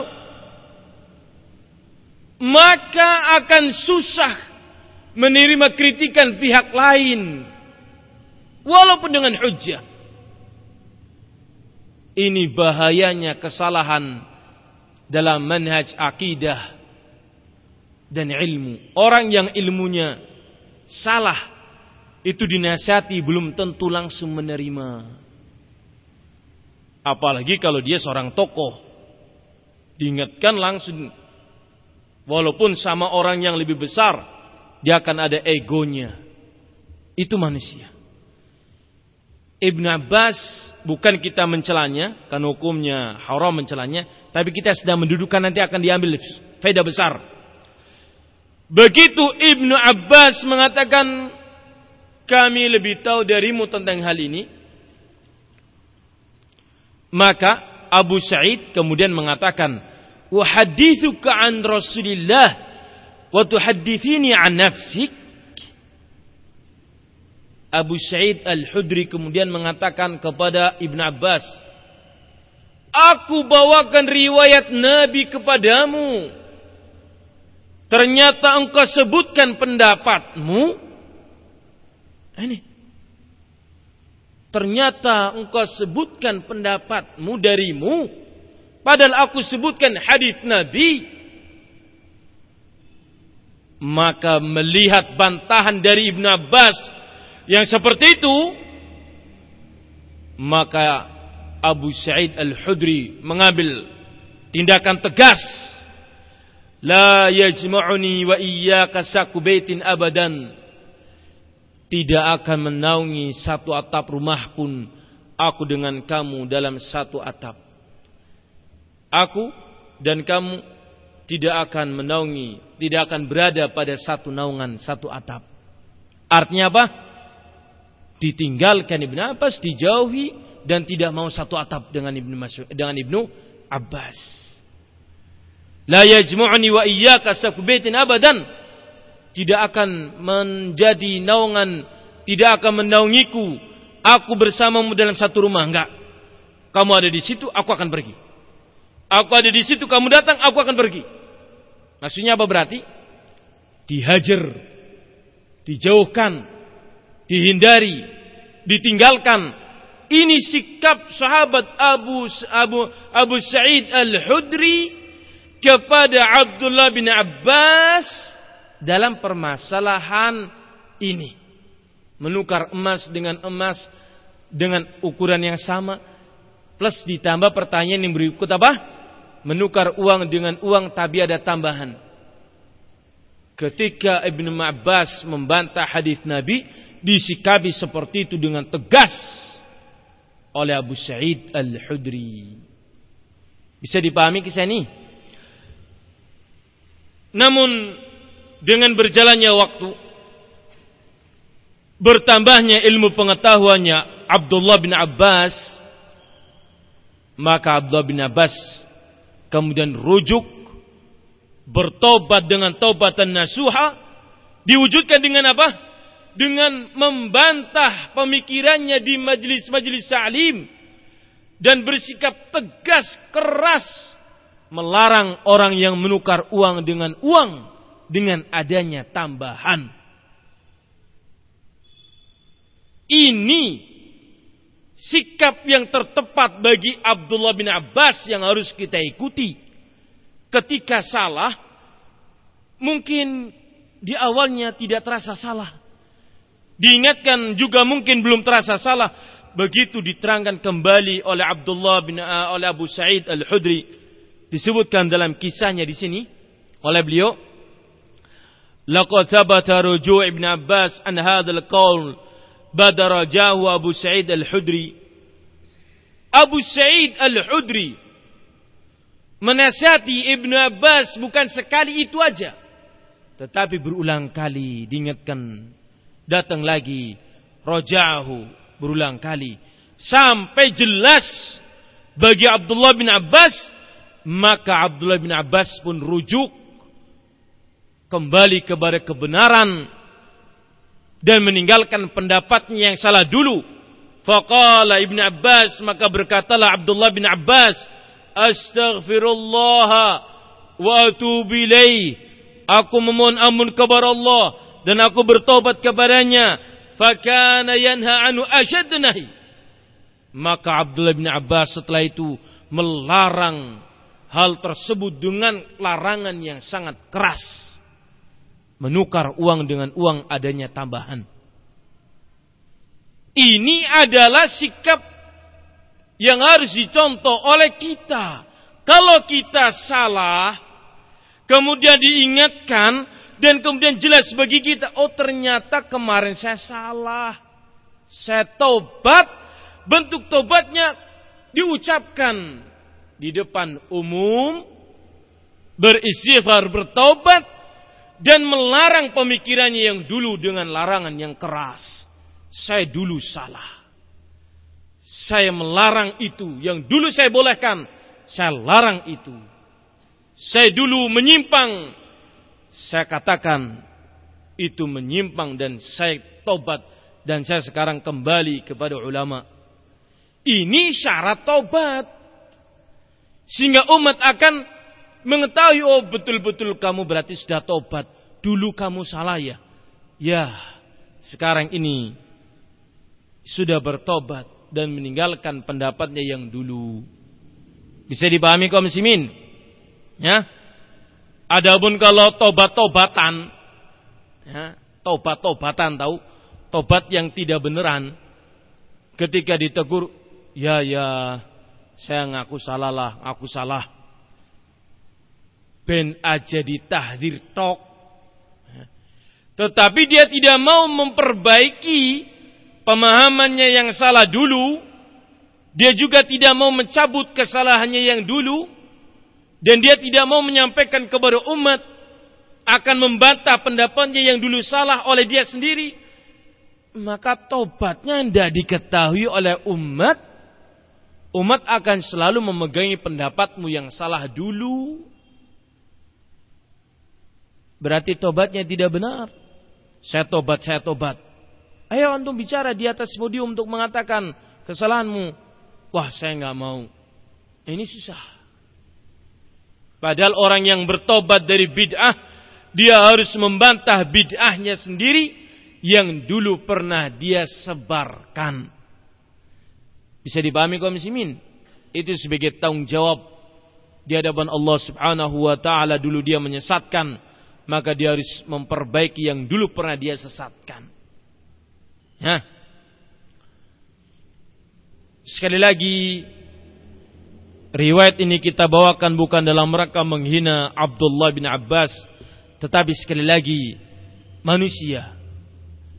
S1: maka akan susah menerima kritikan pihak lain, walaupun dengan hujah. Ini bahayanya kesalahan dalam manhaj akidah dan ilmu. Orang yang ilmunya salah itu dinasihati belum tentu langsung menerima. Apalagi kalau dia seorang tokoh. Diingatkan langsung. Walaupun sama orang yang lebih besar. Dia akan ada egonya. Itu manusia. Ibn Abbas bukan kita mencelanya. Kan hukumnya haram mencelanya. Tapi kita sedang mendudukan nanti akan diambil faedah besar. Begitu Ibnu Abbas mengatakan kami lebih tahu darimu tentang hal ini. Maka Abu Sa'id kemudian mengatakan, "Wa hadithuka an Rasulillah wa tuhaddithini an nafsik?" Abu Sa'id Al-Hudri kemudian mengatakan kepada Ibn Abbas, Aku bawakan riwayat Nabi kepadamu. Ternyata engkau sebutkan pendapatmu. Ini ternyata engkau sebutkan pendapatmu darimu. Padahal aku sebutkan hadis Nabi. Maka melihat bantahan dari Ibn Abbas yang seperti itu maka Abu Sa'id Al-Hudri mengambil tindakan tegas. La yajma'uni wa iyyaka saku baitin abadan tidak akan menaungi satu atap rumah pun aku dengan kamu dalam satu atap. Aku dan kamu tidak akan menaungi, tidak akan berada pada satu naungan, satu atap. Artinya apa? Ditinggalkan Ibnu Abbas, dijauhi dan tidak mau satu atap dengan Ibnu Mas'ud dengan Ibnu Abbas. La yajmu'ni wa iyyaka sakubaitin abadan tidak akan menjadi naungan, tidak akan menaungiku. Aku bersamamu dalam satu rumah, enggak. Kamu ada di situ, aku akan pergi. Aku ada di situ, kamu datang, aku akan pergi. Maksudnya apa berarti? Dihajar, dijauhkan, dihindari, ditinggalkan. Ini sikap sahabat Abu Abu Abu Sa'id Al-Hudri kepada Abdullah bin Abbas dalam permasalahan ini. Menukar emas dengan emas dengan ukuran yang sama plus ditambah pertanyaan yang berikut apa? Menukar uang dengan uang tapi ada tambahan. Ketika Ibnu Abbas membantah hadis Nabi, disikapi seperti itu dengan tegas oleh Abu Sa'id Al-Hudri. Bisa dipahami kisah ini? Namun dengan berjalannya waktu bertambahnya ilmu pengetahuannya Abdullah bin Abbas maka Abdullah bin Abbas kemudian rujuk bertobat dengan taubatan nasuha diwujudkan dengan apa? Dengan membantah pemikirannya di majelis-majelis salim dan bersikap tegas keras melarang orang yang menukar uang dengan uang dengan adanya tambahan. Ini sikap yang tertepat bagi Abdullah bin Abbas yang harus kita ikuti. Ketika salah, mungkin di awalnya tidak terasa salah. Diingatkan juga mungkin belum terasa salah. Begitu diterangkan kembali oleh Abdullah bin uh, oleh Abu Sa'id Al-Hudri disebutkan dalam kisahnya di sini oleh beliau thabata ruju' Ibn Abbas an hadzal qaul badara jahu Abu Sa'id Al-Hudri Abu Sa'id Al-Hudri menasihati Ibnu Abbas bukan sekali itu aja tetapi berulang kali diingatkan datang lagi rojahu berulang kali. Sampai jelas bagi Abdullah bin Abbas maka Abdullah bin Abbas pun rujuk kembali kepada kebenaran dan meninggalkan pendapatnya yang salah dulu. Faqala Ibn Abbas maka berkatalah Abdullah bin Abbas, "Astaghfirullah wa atubu Aku memohon ampun kepada Allah dan aku bertobat kepadanya. Fakana yanha anu asyad. Maka Abdullah bin Abbas setelah itu melarang hal tersebut dengan larangan yang sangat keras menukar uang dengan uang adanya tambahan. Ini adalah sikap yang harus dicontoh oleh kita. Kalau kita salah, kemudian diingatkan, dan kemudian jelas bagi kita, oh ternyata kemarin saya salah. Saya tobat, bentuk tobatnya diucapkan di depan umum, beristighfar, bertobat, dan melarang pemikirannya yang dulu dengan larangan yang keras. Saya dulu salah. Saya melarang itu yang dulu saya bolehkan, saya larang itu. Saya dulu menyimpang, saya katakan itu menyimpang dan saya tobat dan saya sekarang kembali kepada ulama. Ini syarat tobat. Sehingga umat akan mengetahui oh betul-betul kamu berarti sudah tobat. Dulu kamu salah ya. Ya, sekarang ini sudah bertobat dan meninggalkan pendapatnya yang dulu. Bisa dipahami kaum muslimin? Ya. Adapun kalau tobat-tobatan ya, tobat-tobatan tahu, tobat yang tidak beneran ketika ditegur, ya ya, saya ngaku salah lah, aku salah ben aja ditahdir tok. Tetapi dia tidak mau memperbaiki pemahamannya yang salah dulu. Dia juga tidak mau mencabut kesalahannya yang dulu. Dan dia tidak mau menyampaikan kepada umat akan membantah pendapatnya yang dulu salah oleh dia sendiri. Maka tobatnya tidak diketahui oleh umat. Umat akan selalu memegangi pendapatmu yang salah dulu Berarti tobatnya tidak benar. Saya tobat, saya tobat. Ayo antum bicara di atas podium untuk mengatakan kesalahanmu. Wah saya nggak mau. Ini susah. Padahal orang yang bertobat dari bid'ah, dia harus membantah bid'ahnya sendiri yang dulu pernah dia sebarkan. Bisa dipahami kaum muslimin? Itu sebagai tanggung jawab di hadapan Allah Subhanahu wa taala dulu dia menyesatkan maka dia harus memperbaiki yang dulu pernah dia sesatkan. Ya. Sekali lagi riwayat ini kita bawakan bukan dalam rangka menghina Abdullah bin Abbas, tetapi sekali lagi manusia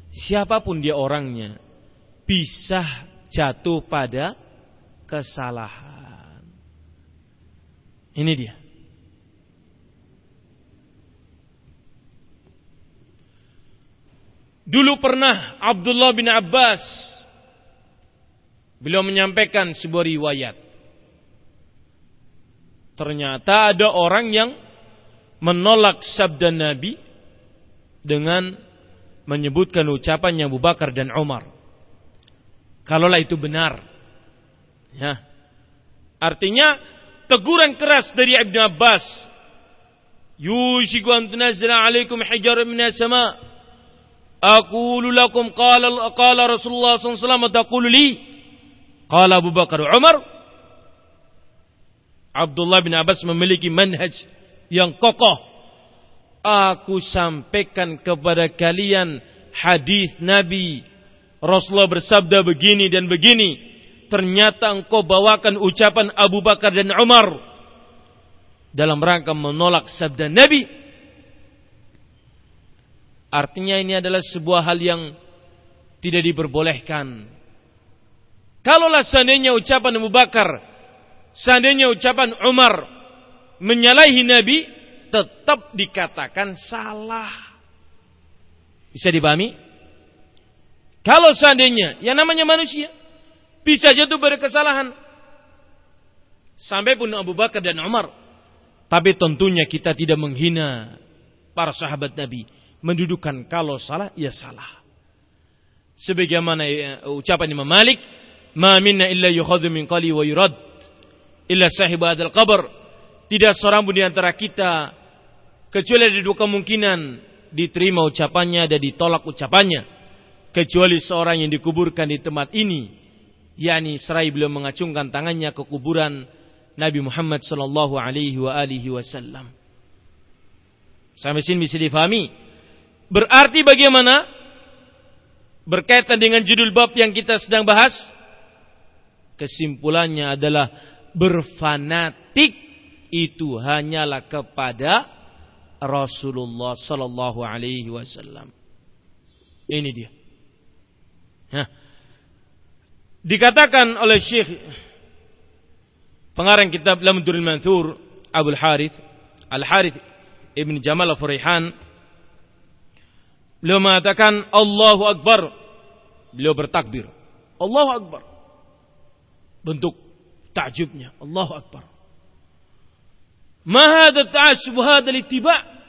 S1: siapa pun dia orangnya bisa jatuh pada kesalahan. Ini dia. Dulu pernah Abdullah bin Abbas beliau menyampaikan sebuah riwayat. Ternyata ada orang yang menolak sabda Nabi dengan menyebutkan ucapannya Abu Bakar dan Umar. Kalaulah itu benar. Ya. Artinya teguran keras dari Ibn Abbas. Yushiku an alaikum hijar min as-sama. Aqulu lakum qala qala Rasulullah sallallahu alaihi wasallam taqulu li. Qala Abu Bakar Umar. Abdullah bin Abbas memiliki manhaj yang kokoh. Aku sampaikan kepada kalian hadis Nabi Rasulullah bersabda begini dan begini. Ternyata engkau bawakan ucapan Abu Bakar dan Umar dalam rangka menolak sabda Nabi. Artinya ini adalah sebuah hal yang tidak diperbolehkan. Kalaulah seandainya ucapan Abu Bakar, seandainya ucapan Umar menyalahi Nabi tetap dikatakan salah. Bisa dipahami? Kalau seandainya yang namanya manusia bisa jatuh pada kesalahan. Sampai pun Abu Bakar dan Umar. Tapi tentunya kita tidak menghina para sahabat Nabi. Mendudukan kalau salah, ya salah. Sebagaimana eh, ucapan Imam Malik. Ma minna illa yukhadhu min qali wa yurad. Illa sahib adal qabr tidak seorang pun di antara kita kecuali ada dua kemungkinan diterima ucapannya dan ditolak ucapannya kecuali seorang yang dikuburkan di tempat ini yakni serai beliau mengacungkan tangannya ke kuburan Nabi Muhammad sallallahu alaihi wa alihi wasallam sampai sini bisa difahami berarti bagaimana berkaitan dengan judul bab yang kita sedang bahas kesimpulannya adalah berfanatik itu hanyalah kepada Rasulullah sallallahu alaihi wasallam. Ini dia. Nah, dikatakan oleh Syekh pengarang kitab Lamdul Manthur Abu Harith Al Harith Ibn Jamal Furihan Beliau mengatakan Allahu Akbar. Beliau bertakbir. Allahu Akbar. Bentuk takjubnya. Allahu Akbar. Mahadat taasub hadal ittiba'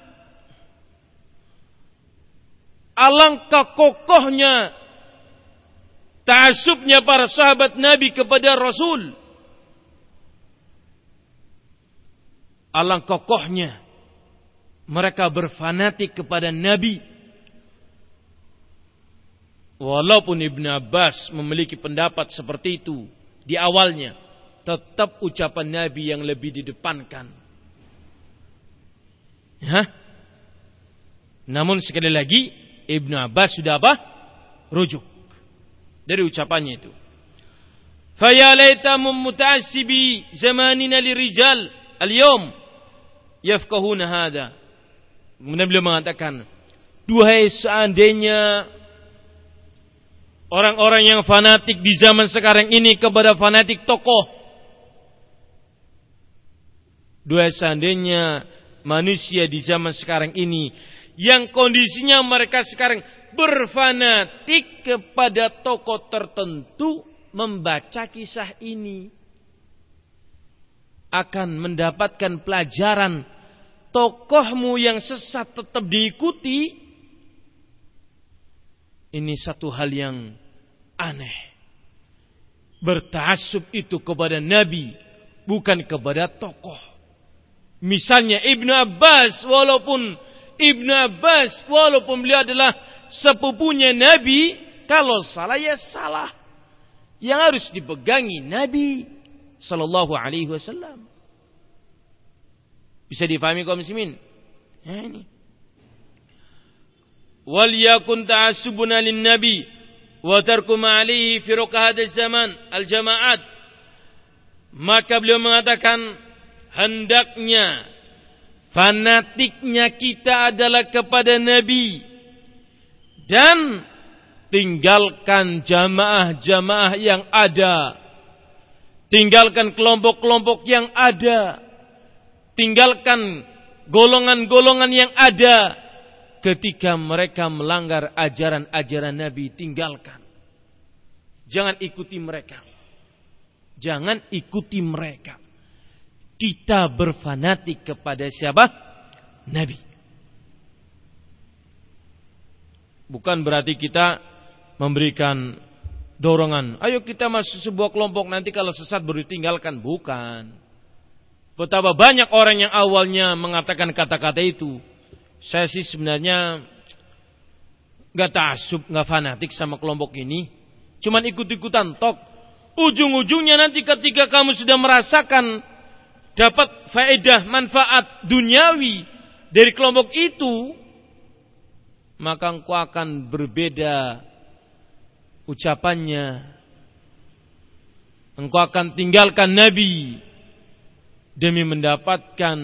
S1: Alangkah kokohnya ta'asubnya para sahabat Nabi kepada Rasul. Alangkah kokohnya mereka berfanatik kepada Nabi walaupun Ibn Abbas memiliki pendapat seperti itu di awalnya tetap ucapan Nabi yang lebih didepankan Hah? Namun sekali lagi Ibnu Abbas sudah apa? Rujuk dari ucapannya itu. Faya laita muta'assibi zamanina lirijal al-yawm yafqahuna hada. Kemudian beliau mengatakan, duhai seandainya orang-orang yang fanatik di zaman sekarang ini kepada fanatik tokoh. Duhai seandainya manusia di zaman sekarang ini yang kondisinya mereka sekarang berfanatik kepada tokoh tertentu membaca kisah ini akan mendapatkan pelajaran tokohmu yang sesat tetap diikuti ini satu hal yang aneh bertasub itu kepada nabi bukan kepada tokoh Misalnya Ibnu Abbas walaupun Ibnu Abbas walaupun beliau adalah sepupunya Nabi, kalau salah ya salah. Yang harus dipegangi Nabi sallallahu alaihi wasallam. Bisa difahami kaum muslimin? Ya ini. Wal yakun ta'assubuna lin nabi wa tarku ma alaihi fi zaman al jamaat. Maka beliau mengatakan hendaknya fanatiknya kita adalah kepada Nabi dan tinggalkan jamaah-jamaah yang ada. Tinggalkan kelompok-kelompok yang ada. Tinggalkan golongan-golongan yang ada ketika mereka melanggar ajaran-ajaran Nabi tinggalkan. Jangan ikuti mereka. Jangan ikuti mereka. Kita berfanatik kepada siapa? Nabi. Bukan berarti kita memberikan dorongan. Ayo kita masuk sebuah kelompok nanti kalau sesat baru tinggalkan. Bukan. Betapa banyak orang yang awalnya mengatakan kata-kata itu. Saya sih sebenarnya nggak tasub, nggak fanatik sama kelompok ini. Cuman ikut-ikutan tok. Ujung-ujungnya nanti ketika kamu sudah merasakan dapat faedah manfaat duniawi dari kelompok itu, maka engkau akan berbeda ucapannya. Engkau akan tinggalkan Nabi demi mendapatkan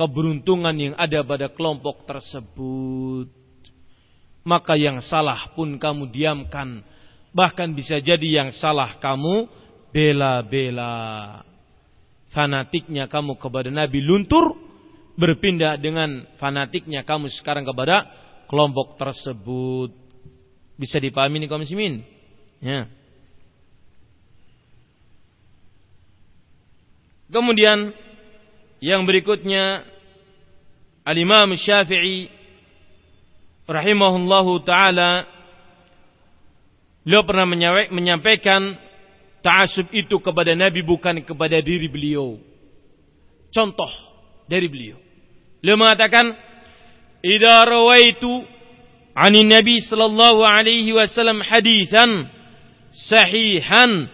S1: keberuntungan yang ada pada kelompok tersebut. Maka yang salah pun kamu diamkan. Bahkan bisa jadi yang salah kamu bela-bela. Fanatiknya kamu kepada Nabi luntur. Berpindah dengan fanatiknya kamu sekarang kepada kelompok tersebut. Bisa dipahami nih kaum muslimin? Ya. Kemudian yang berikutnya Al-Imam Syafi'i rahimahullahu taala beliau pernah menyampaikan ta'assub itu kepada Nabi bukan kepada diri beliau. Contoh dari beliau. Beliau mengatakan, "Idza rawaitu 'ani Nabi sallallahu alaihi wasallam haditsan sahihan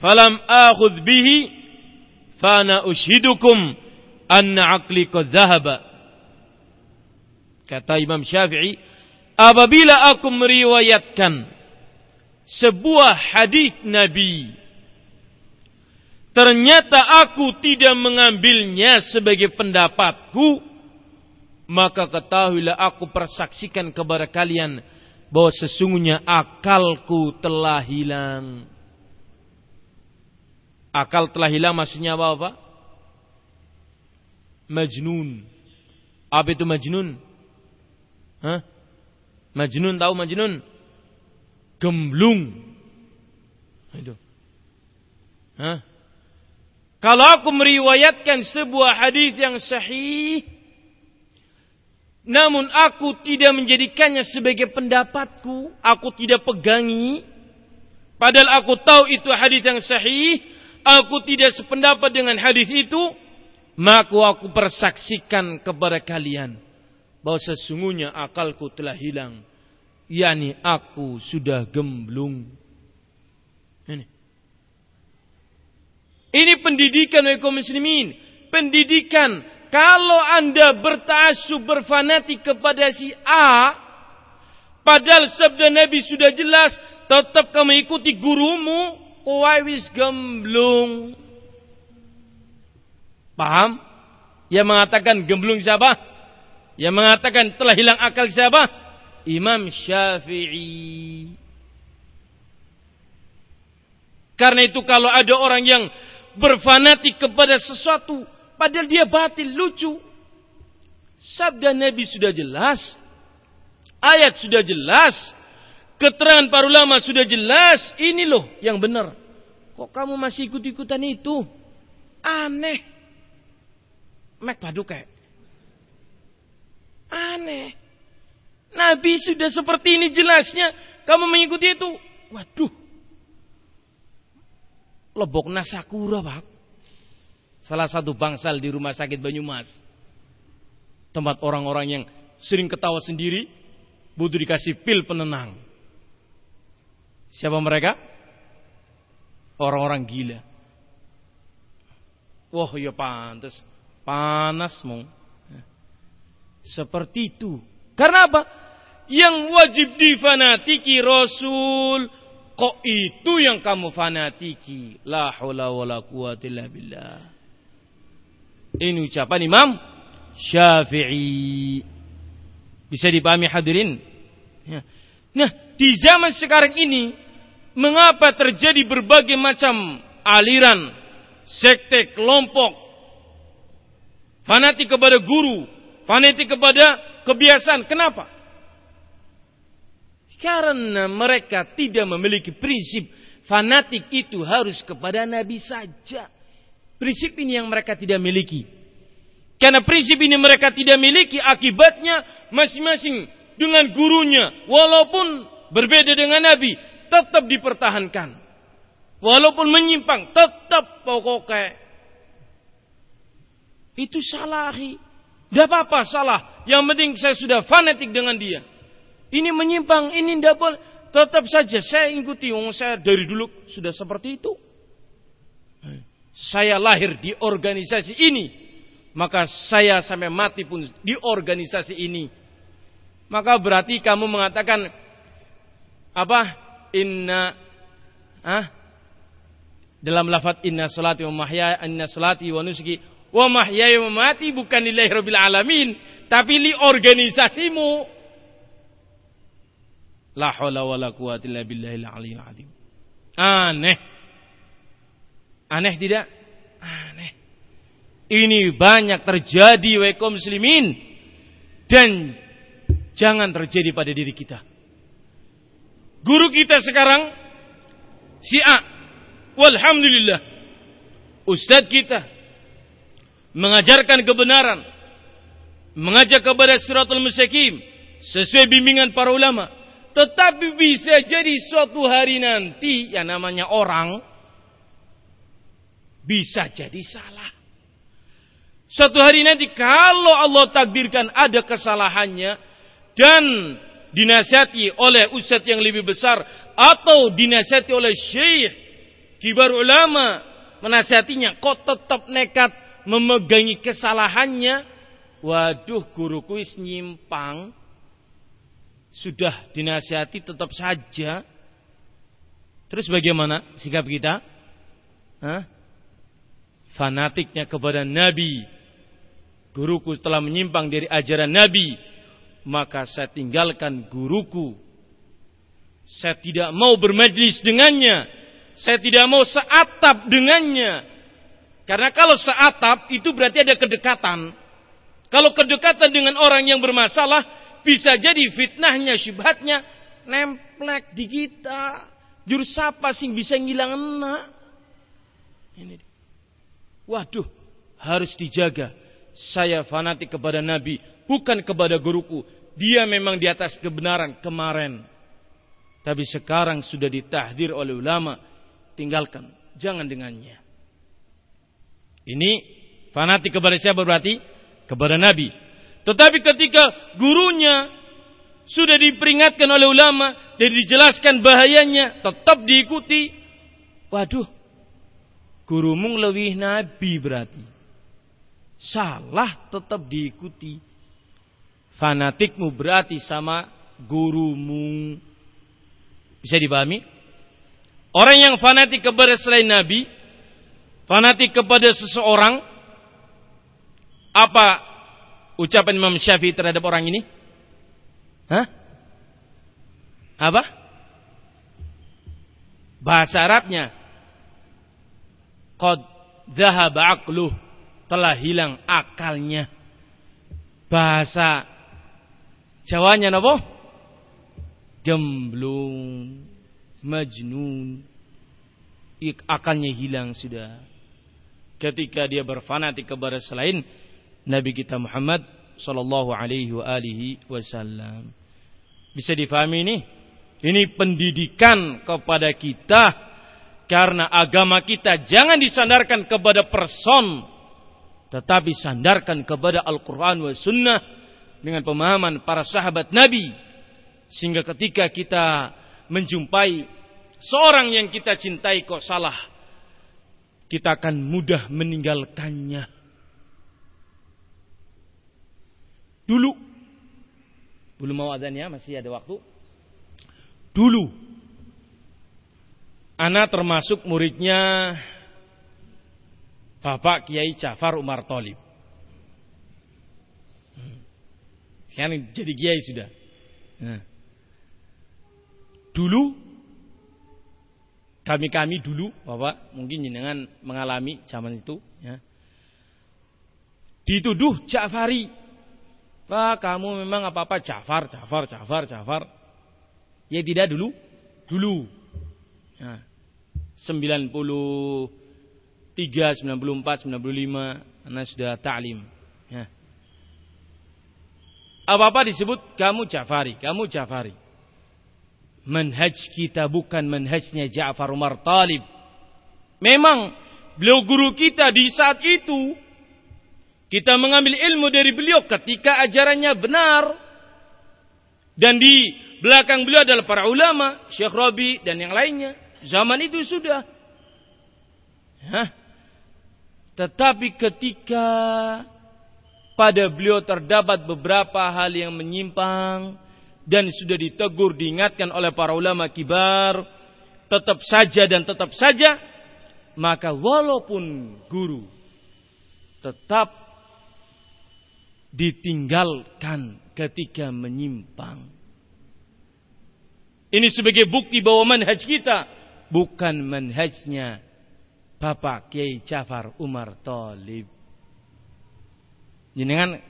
S1: falam akhudh bihi fana ushidukum anna aqli qad dhahaba kata Imam Syafi'i apabila aku meriwayatkan sebuah hadis Nabi ternyata aku tidak mengambilnya sebagai pendapatku maka ketahuilah aku persaksikan kepada kalian bahwa sesungguhnya akalku telah hilang Akal telah hilang maksudnya apa, Pak? Majnun. Apa itu majnun? Hah? Majnun tahu majnun? Gemblung. Itu. Hah? Kalau aku meriwayatkan sebuah hadis yang sahih, namun aku tidak menjadikannya sebagai pendapatku, aku tidak pegangi, padahal aku tahu itu hadis yang sahih, aku tidak sependapat dengan hadis itu, maka aku persaksikan kepada kalian bahwa sesungguhnya akalku telah hilang, yakni aku sudah gemblung. Ini. Ini pendidikan kaum muslimin, pendidikan kalau Anda bertasub berfanatik kepada si A, padahal sabda Nabi sudah jelas, tetap kamu ikuti gurumu, Kowe wis gemblung. Paham? Yang mengatakan gemblung siapa? Yang mengatakan telah hilang akal siapa? Imam Syafi'i. Karena itu kalau ada orang yang berfanatik kepada sesuatu, padahal dia batil, lucu. Sabda Nabi sudah jelas, ayat sudah jelas, Keterangan para ulama sudah jelas. Ini loh yang benar. Kok kamu masih ikut-ikutan itu? Aneh. Mek paduke. Aneh. Nabi sudah seperti ini jelasnya. Kamu mengikuti itu. Waduh. Lebok Nasakura, Pak. Salah satu bangsal di rumah sakit Banyumas. Tempat orang-orang yang sering ketawa sendiri. Butuh dikasih pil penenang. Siapa mereka? Orang-orang gila. Wah, ya pantas. Panas mau. Seperti itu. Karena apa? Yang wajib difanatiki Rasul. Kok itu yang kamu fanatiki? La haula wa la quwata illa billah. Ini ucapan Imam Syafi'i. Bisa dipahami hadirin? Ya. Nah, di zaman sekarang ini, mengapa terjadi berbagai macam aliran, sekte, kelompok, fanatik kepada guru, fanatik kepada kebiasaan. Kenapa? Karena mereka tidak memiliki prinsip fanatik itu harus kepada Nabi saja. Prinsip ini yang mereka tidak miliki. Karena prinsip ini mereka tidak miliki, akibatnya masing-masing dengan gurunya, walaupun berbeda dengan Nabi, tetap dipertahankan. Walaupun menyimpang, tetap pokoknya. Itu salahi. Tidak apa-apa salah. Yang penting saya sudah fanatik dengan dia. Ini menyimpang, ini tidak boleh. Tetap saja saya ikuti. Wong saya dari dulu sudah seperti itu. Saya lahir di organisasi ini. Maka saya sampai mati pun di organisasi ini. Maka berarti kamu mengatakan apa? Inna ah dalam lafaz inna salati wa mahya inna salati wa nusuki wa mahyaya mati bukan lillahi rabbil alamin tapi li organisasimu. La haula wala quwata illa billahil aliyil azim. Aneh. Aneh tidak? Aneh. Ini banyak terjadi wa muslimin. Dan jangan terjadi pada diri kita. Guru kita sekarang si A. Walhamdulillah. Ustadz kita mengajarkan kebenaran, mengajak kepada siratul mustaqim sesuai bimbingan para ulama. Tetapi bisa jadi suatu hari nanti yang namanya orang bisa jadi salah. Suatu hari nanti kalau Allah takdirkan ada kesalahannya dan dinasihati oleh ustadz yang lebih besar atau dinasihati oleh syekh kibar ulama menasihatinya kok tetap nekat memegangi kesalahannya. Waduh guruku is nyimpang. Sudah dinasihati tetap saja. Terus bagaimana sikap kita? Hah? fanatiknya kepada nabi. Guruku telah menyimpang dari ajaran nabi. Maka saya tinggalkan guruku. Saya tidak mau bermajlis dengannya. Saya tidak mau seatap dengannya. Karena kalau seatap itu berarti ada kedekatan. Kalau kedekatan dengan orang yang bermasalah bisa jadi fitnahnya, syubhatnya nemplek di kita. Jur siapa sih bisa ngilang enak? Ini. Waduh, harus dijaga. Saya fanatik kepada Nabi, bukan kepada guruku. Dia memang di atas kebenaran kemarin. Tapi sekarang sudah ditahdir oleh ulama tinggalkan, jangan dengannya. Ini fanatik kepada siapa berarti? Kepada Nabi. Tetapi ketika gurunya sudah diperingatkan oleh ulama dan dijelaskan bahayanya, tetap diikuti. Waduh, gurumu lebih Nabi berarti. Salah tetap diikuti. Fanatikmu berarti sama gurumu. Bisa dipahami? Orang yang fanatik kepada selain Nabi, fanatik kepada seseorang, apa ucapan Imam Syafi'i terhadap orang ini? Hah? Apa? Bahasa Arabnya Qad dhahaba aqluh telah hilang akalnya. Bahasa Jawanya napa? Gemblung majnun akalnya hilang sudah ketika dia berfanatik kepada selain Nabi kita Muhammad sallallahu alaihi wa alihi wasallam. Bisa difahami ini? Ini pendidikan kepada kita karena agama kita jangan disandarkan kepada person tetapi sandarkan kepada Al-Quran wa Sunnah dengan pemahaman para sahabat Nabi. Sehingga ketika kita menjumpai seorang yang kita cintai kok salah, kita akan mudah meninggalkannya. Dulu, belum mau adanya masih ada waktu. Dulu, anak termasuk muridnya Bapak Kiai Jafar Umar Tolib. Kan jadi kiai sudah. Nah. Dulu kami-kami dulu, Bapak, mungkin dengan mengalami zaman itu, ya. Dituduh Ja'fari. Wah, kamu memang apa-apa Jafar, Jafar, Jafar, Jafar. Ya tidak dulu, dulu. Ya. 93, 94, 95, Anda sudah ta'lim. Ya. Apa-apa disebut kamu Jafari, kamu Jafari. Manhaj kita bukan manhajnya Ja'far Umar Talib. Memang beliau guru kita di saat itu kita mengambil ilmu dari beliau ketika ajarannya benar. Dan di belakang beliau adalah para ulama, Syekh Rabi dan yang lainnya. Zaman itu sudah. Hah? Tetapi ketika pada beliau terdapat beberapa hal yang menyimpang dan sudah ditegur, diingatkan oleh para ulama kibar, tetap saja dan tetap saja, maka walaupun guru tetap ditinggalkan ketika menyimpang. Ini sebagai bukti bahwa manhaj kita bukan manhajnya Bapak Kiai Jafar Umar Talib. Jenengan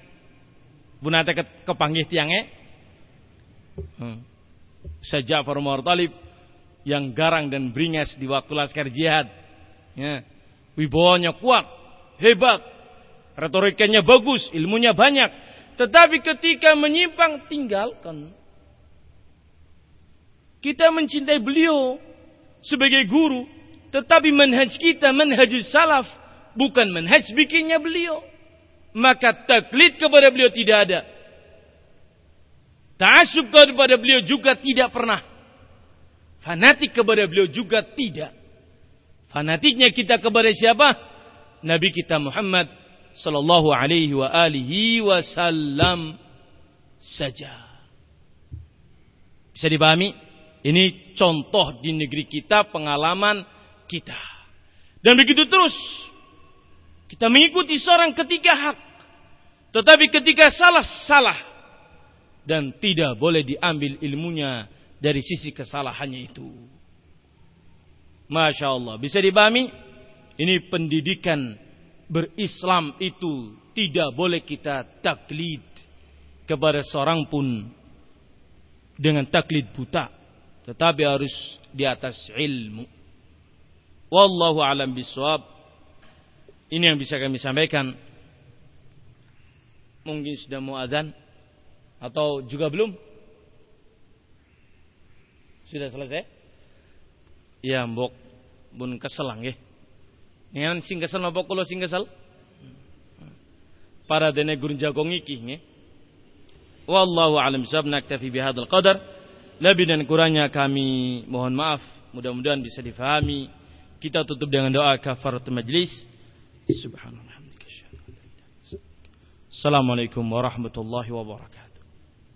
S1: bunate kepanggih tiangnya hmm. Saya Jafar Umar Talib yang garang dan beringas di waktu laskar jihad. Ya. Wibawanya kuat, hebat, retorikanya bagus, ilmunya banyak. Tetapi ketika menyimpang, tinggalkan. Kita mencintai beliau sebagai guru. Tetapi manhaj kita, manhaj salaf. Bukan manhaj bikinnya beliau. Maka taklid kepada beliau tidak ada. Ta'asub kepada beliau juga tidak pernah. Fanatik kepada beliau juga tidak. Fanatiknya kita kepada siapa? Nabi kita Muhammad sallallahu alaihi wa alihi wasallam saja. Bisa dipahami? Ini contoh di negeri kita, pengalaman kita. Dan begitu terus. Kita mengikuti seorang ketika hak. Tetapi ketika salah, salah. Dan tidak boleh diambil ilmunya dari sisi kesalahannya itu. Masya Allah. Bisa dipahami? Ini pendidikan berislam itu tidak boleh kita taklid kepada seorang pun dengan taklid buta tetapi harus di atas ilmu wallahu alam bisawab ini yang bisa kami sampaikan mungkin sudah mau azan atau juga belum sudah selesai ya mbok bun keselang ya Ngan sing kesel napa kula sing kesel? Para dene gurun jagong iki nggih. Wallahu alam sab naktafi bihadzal qadar. Lebih dan kurangnya kami mohon maaf. Mudah-mudahan bisa difahami. Kita tutup dengan doa kafaratul majlis. Subhanallah. Assalamualaikum warahmatullahi wabarakatuh.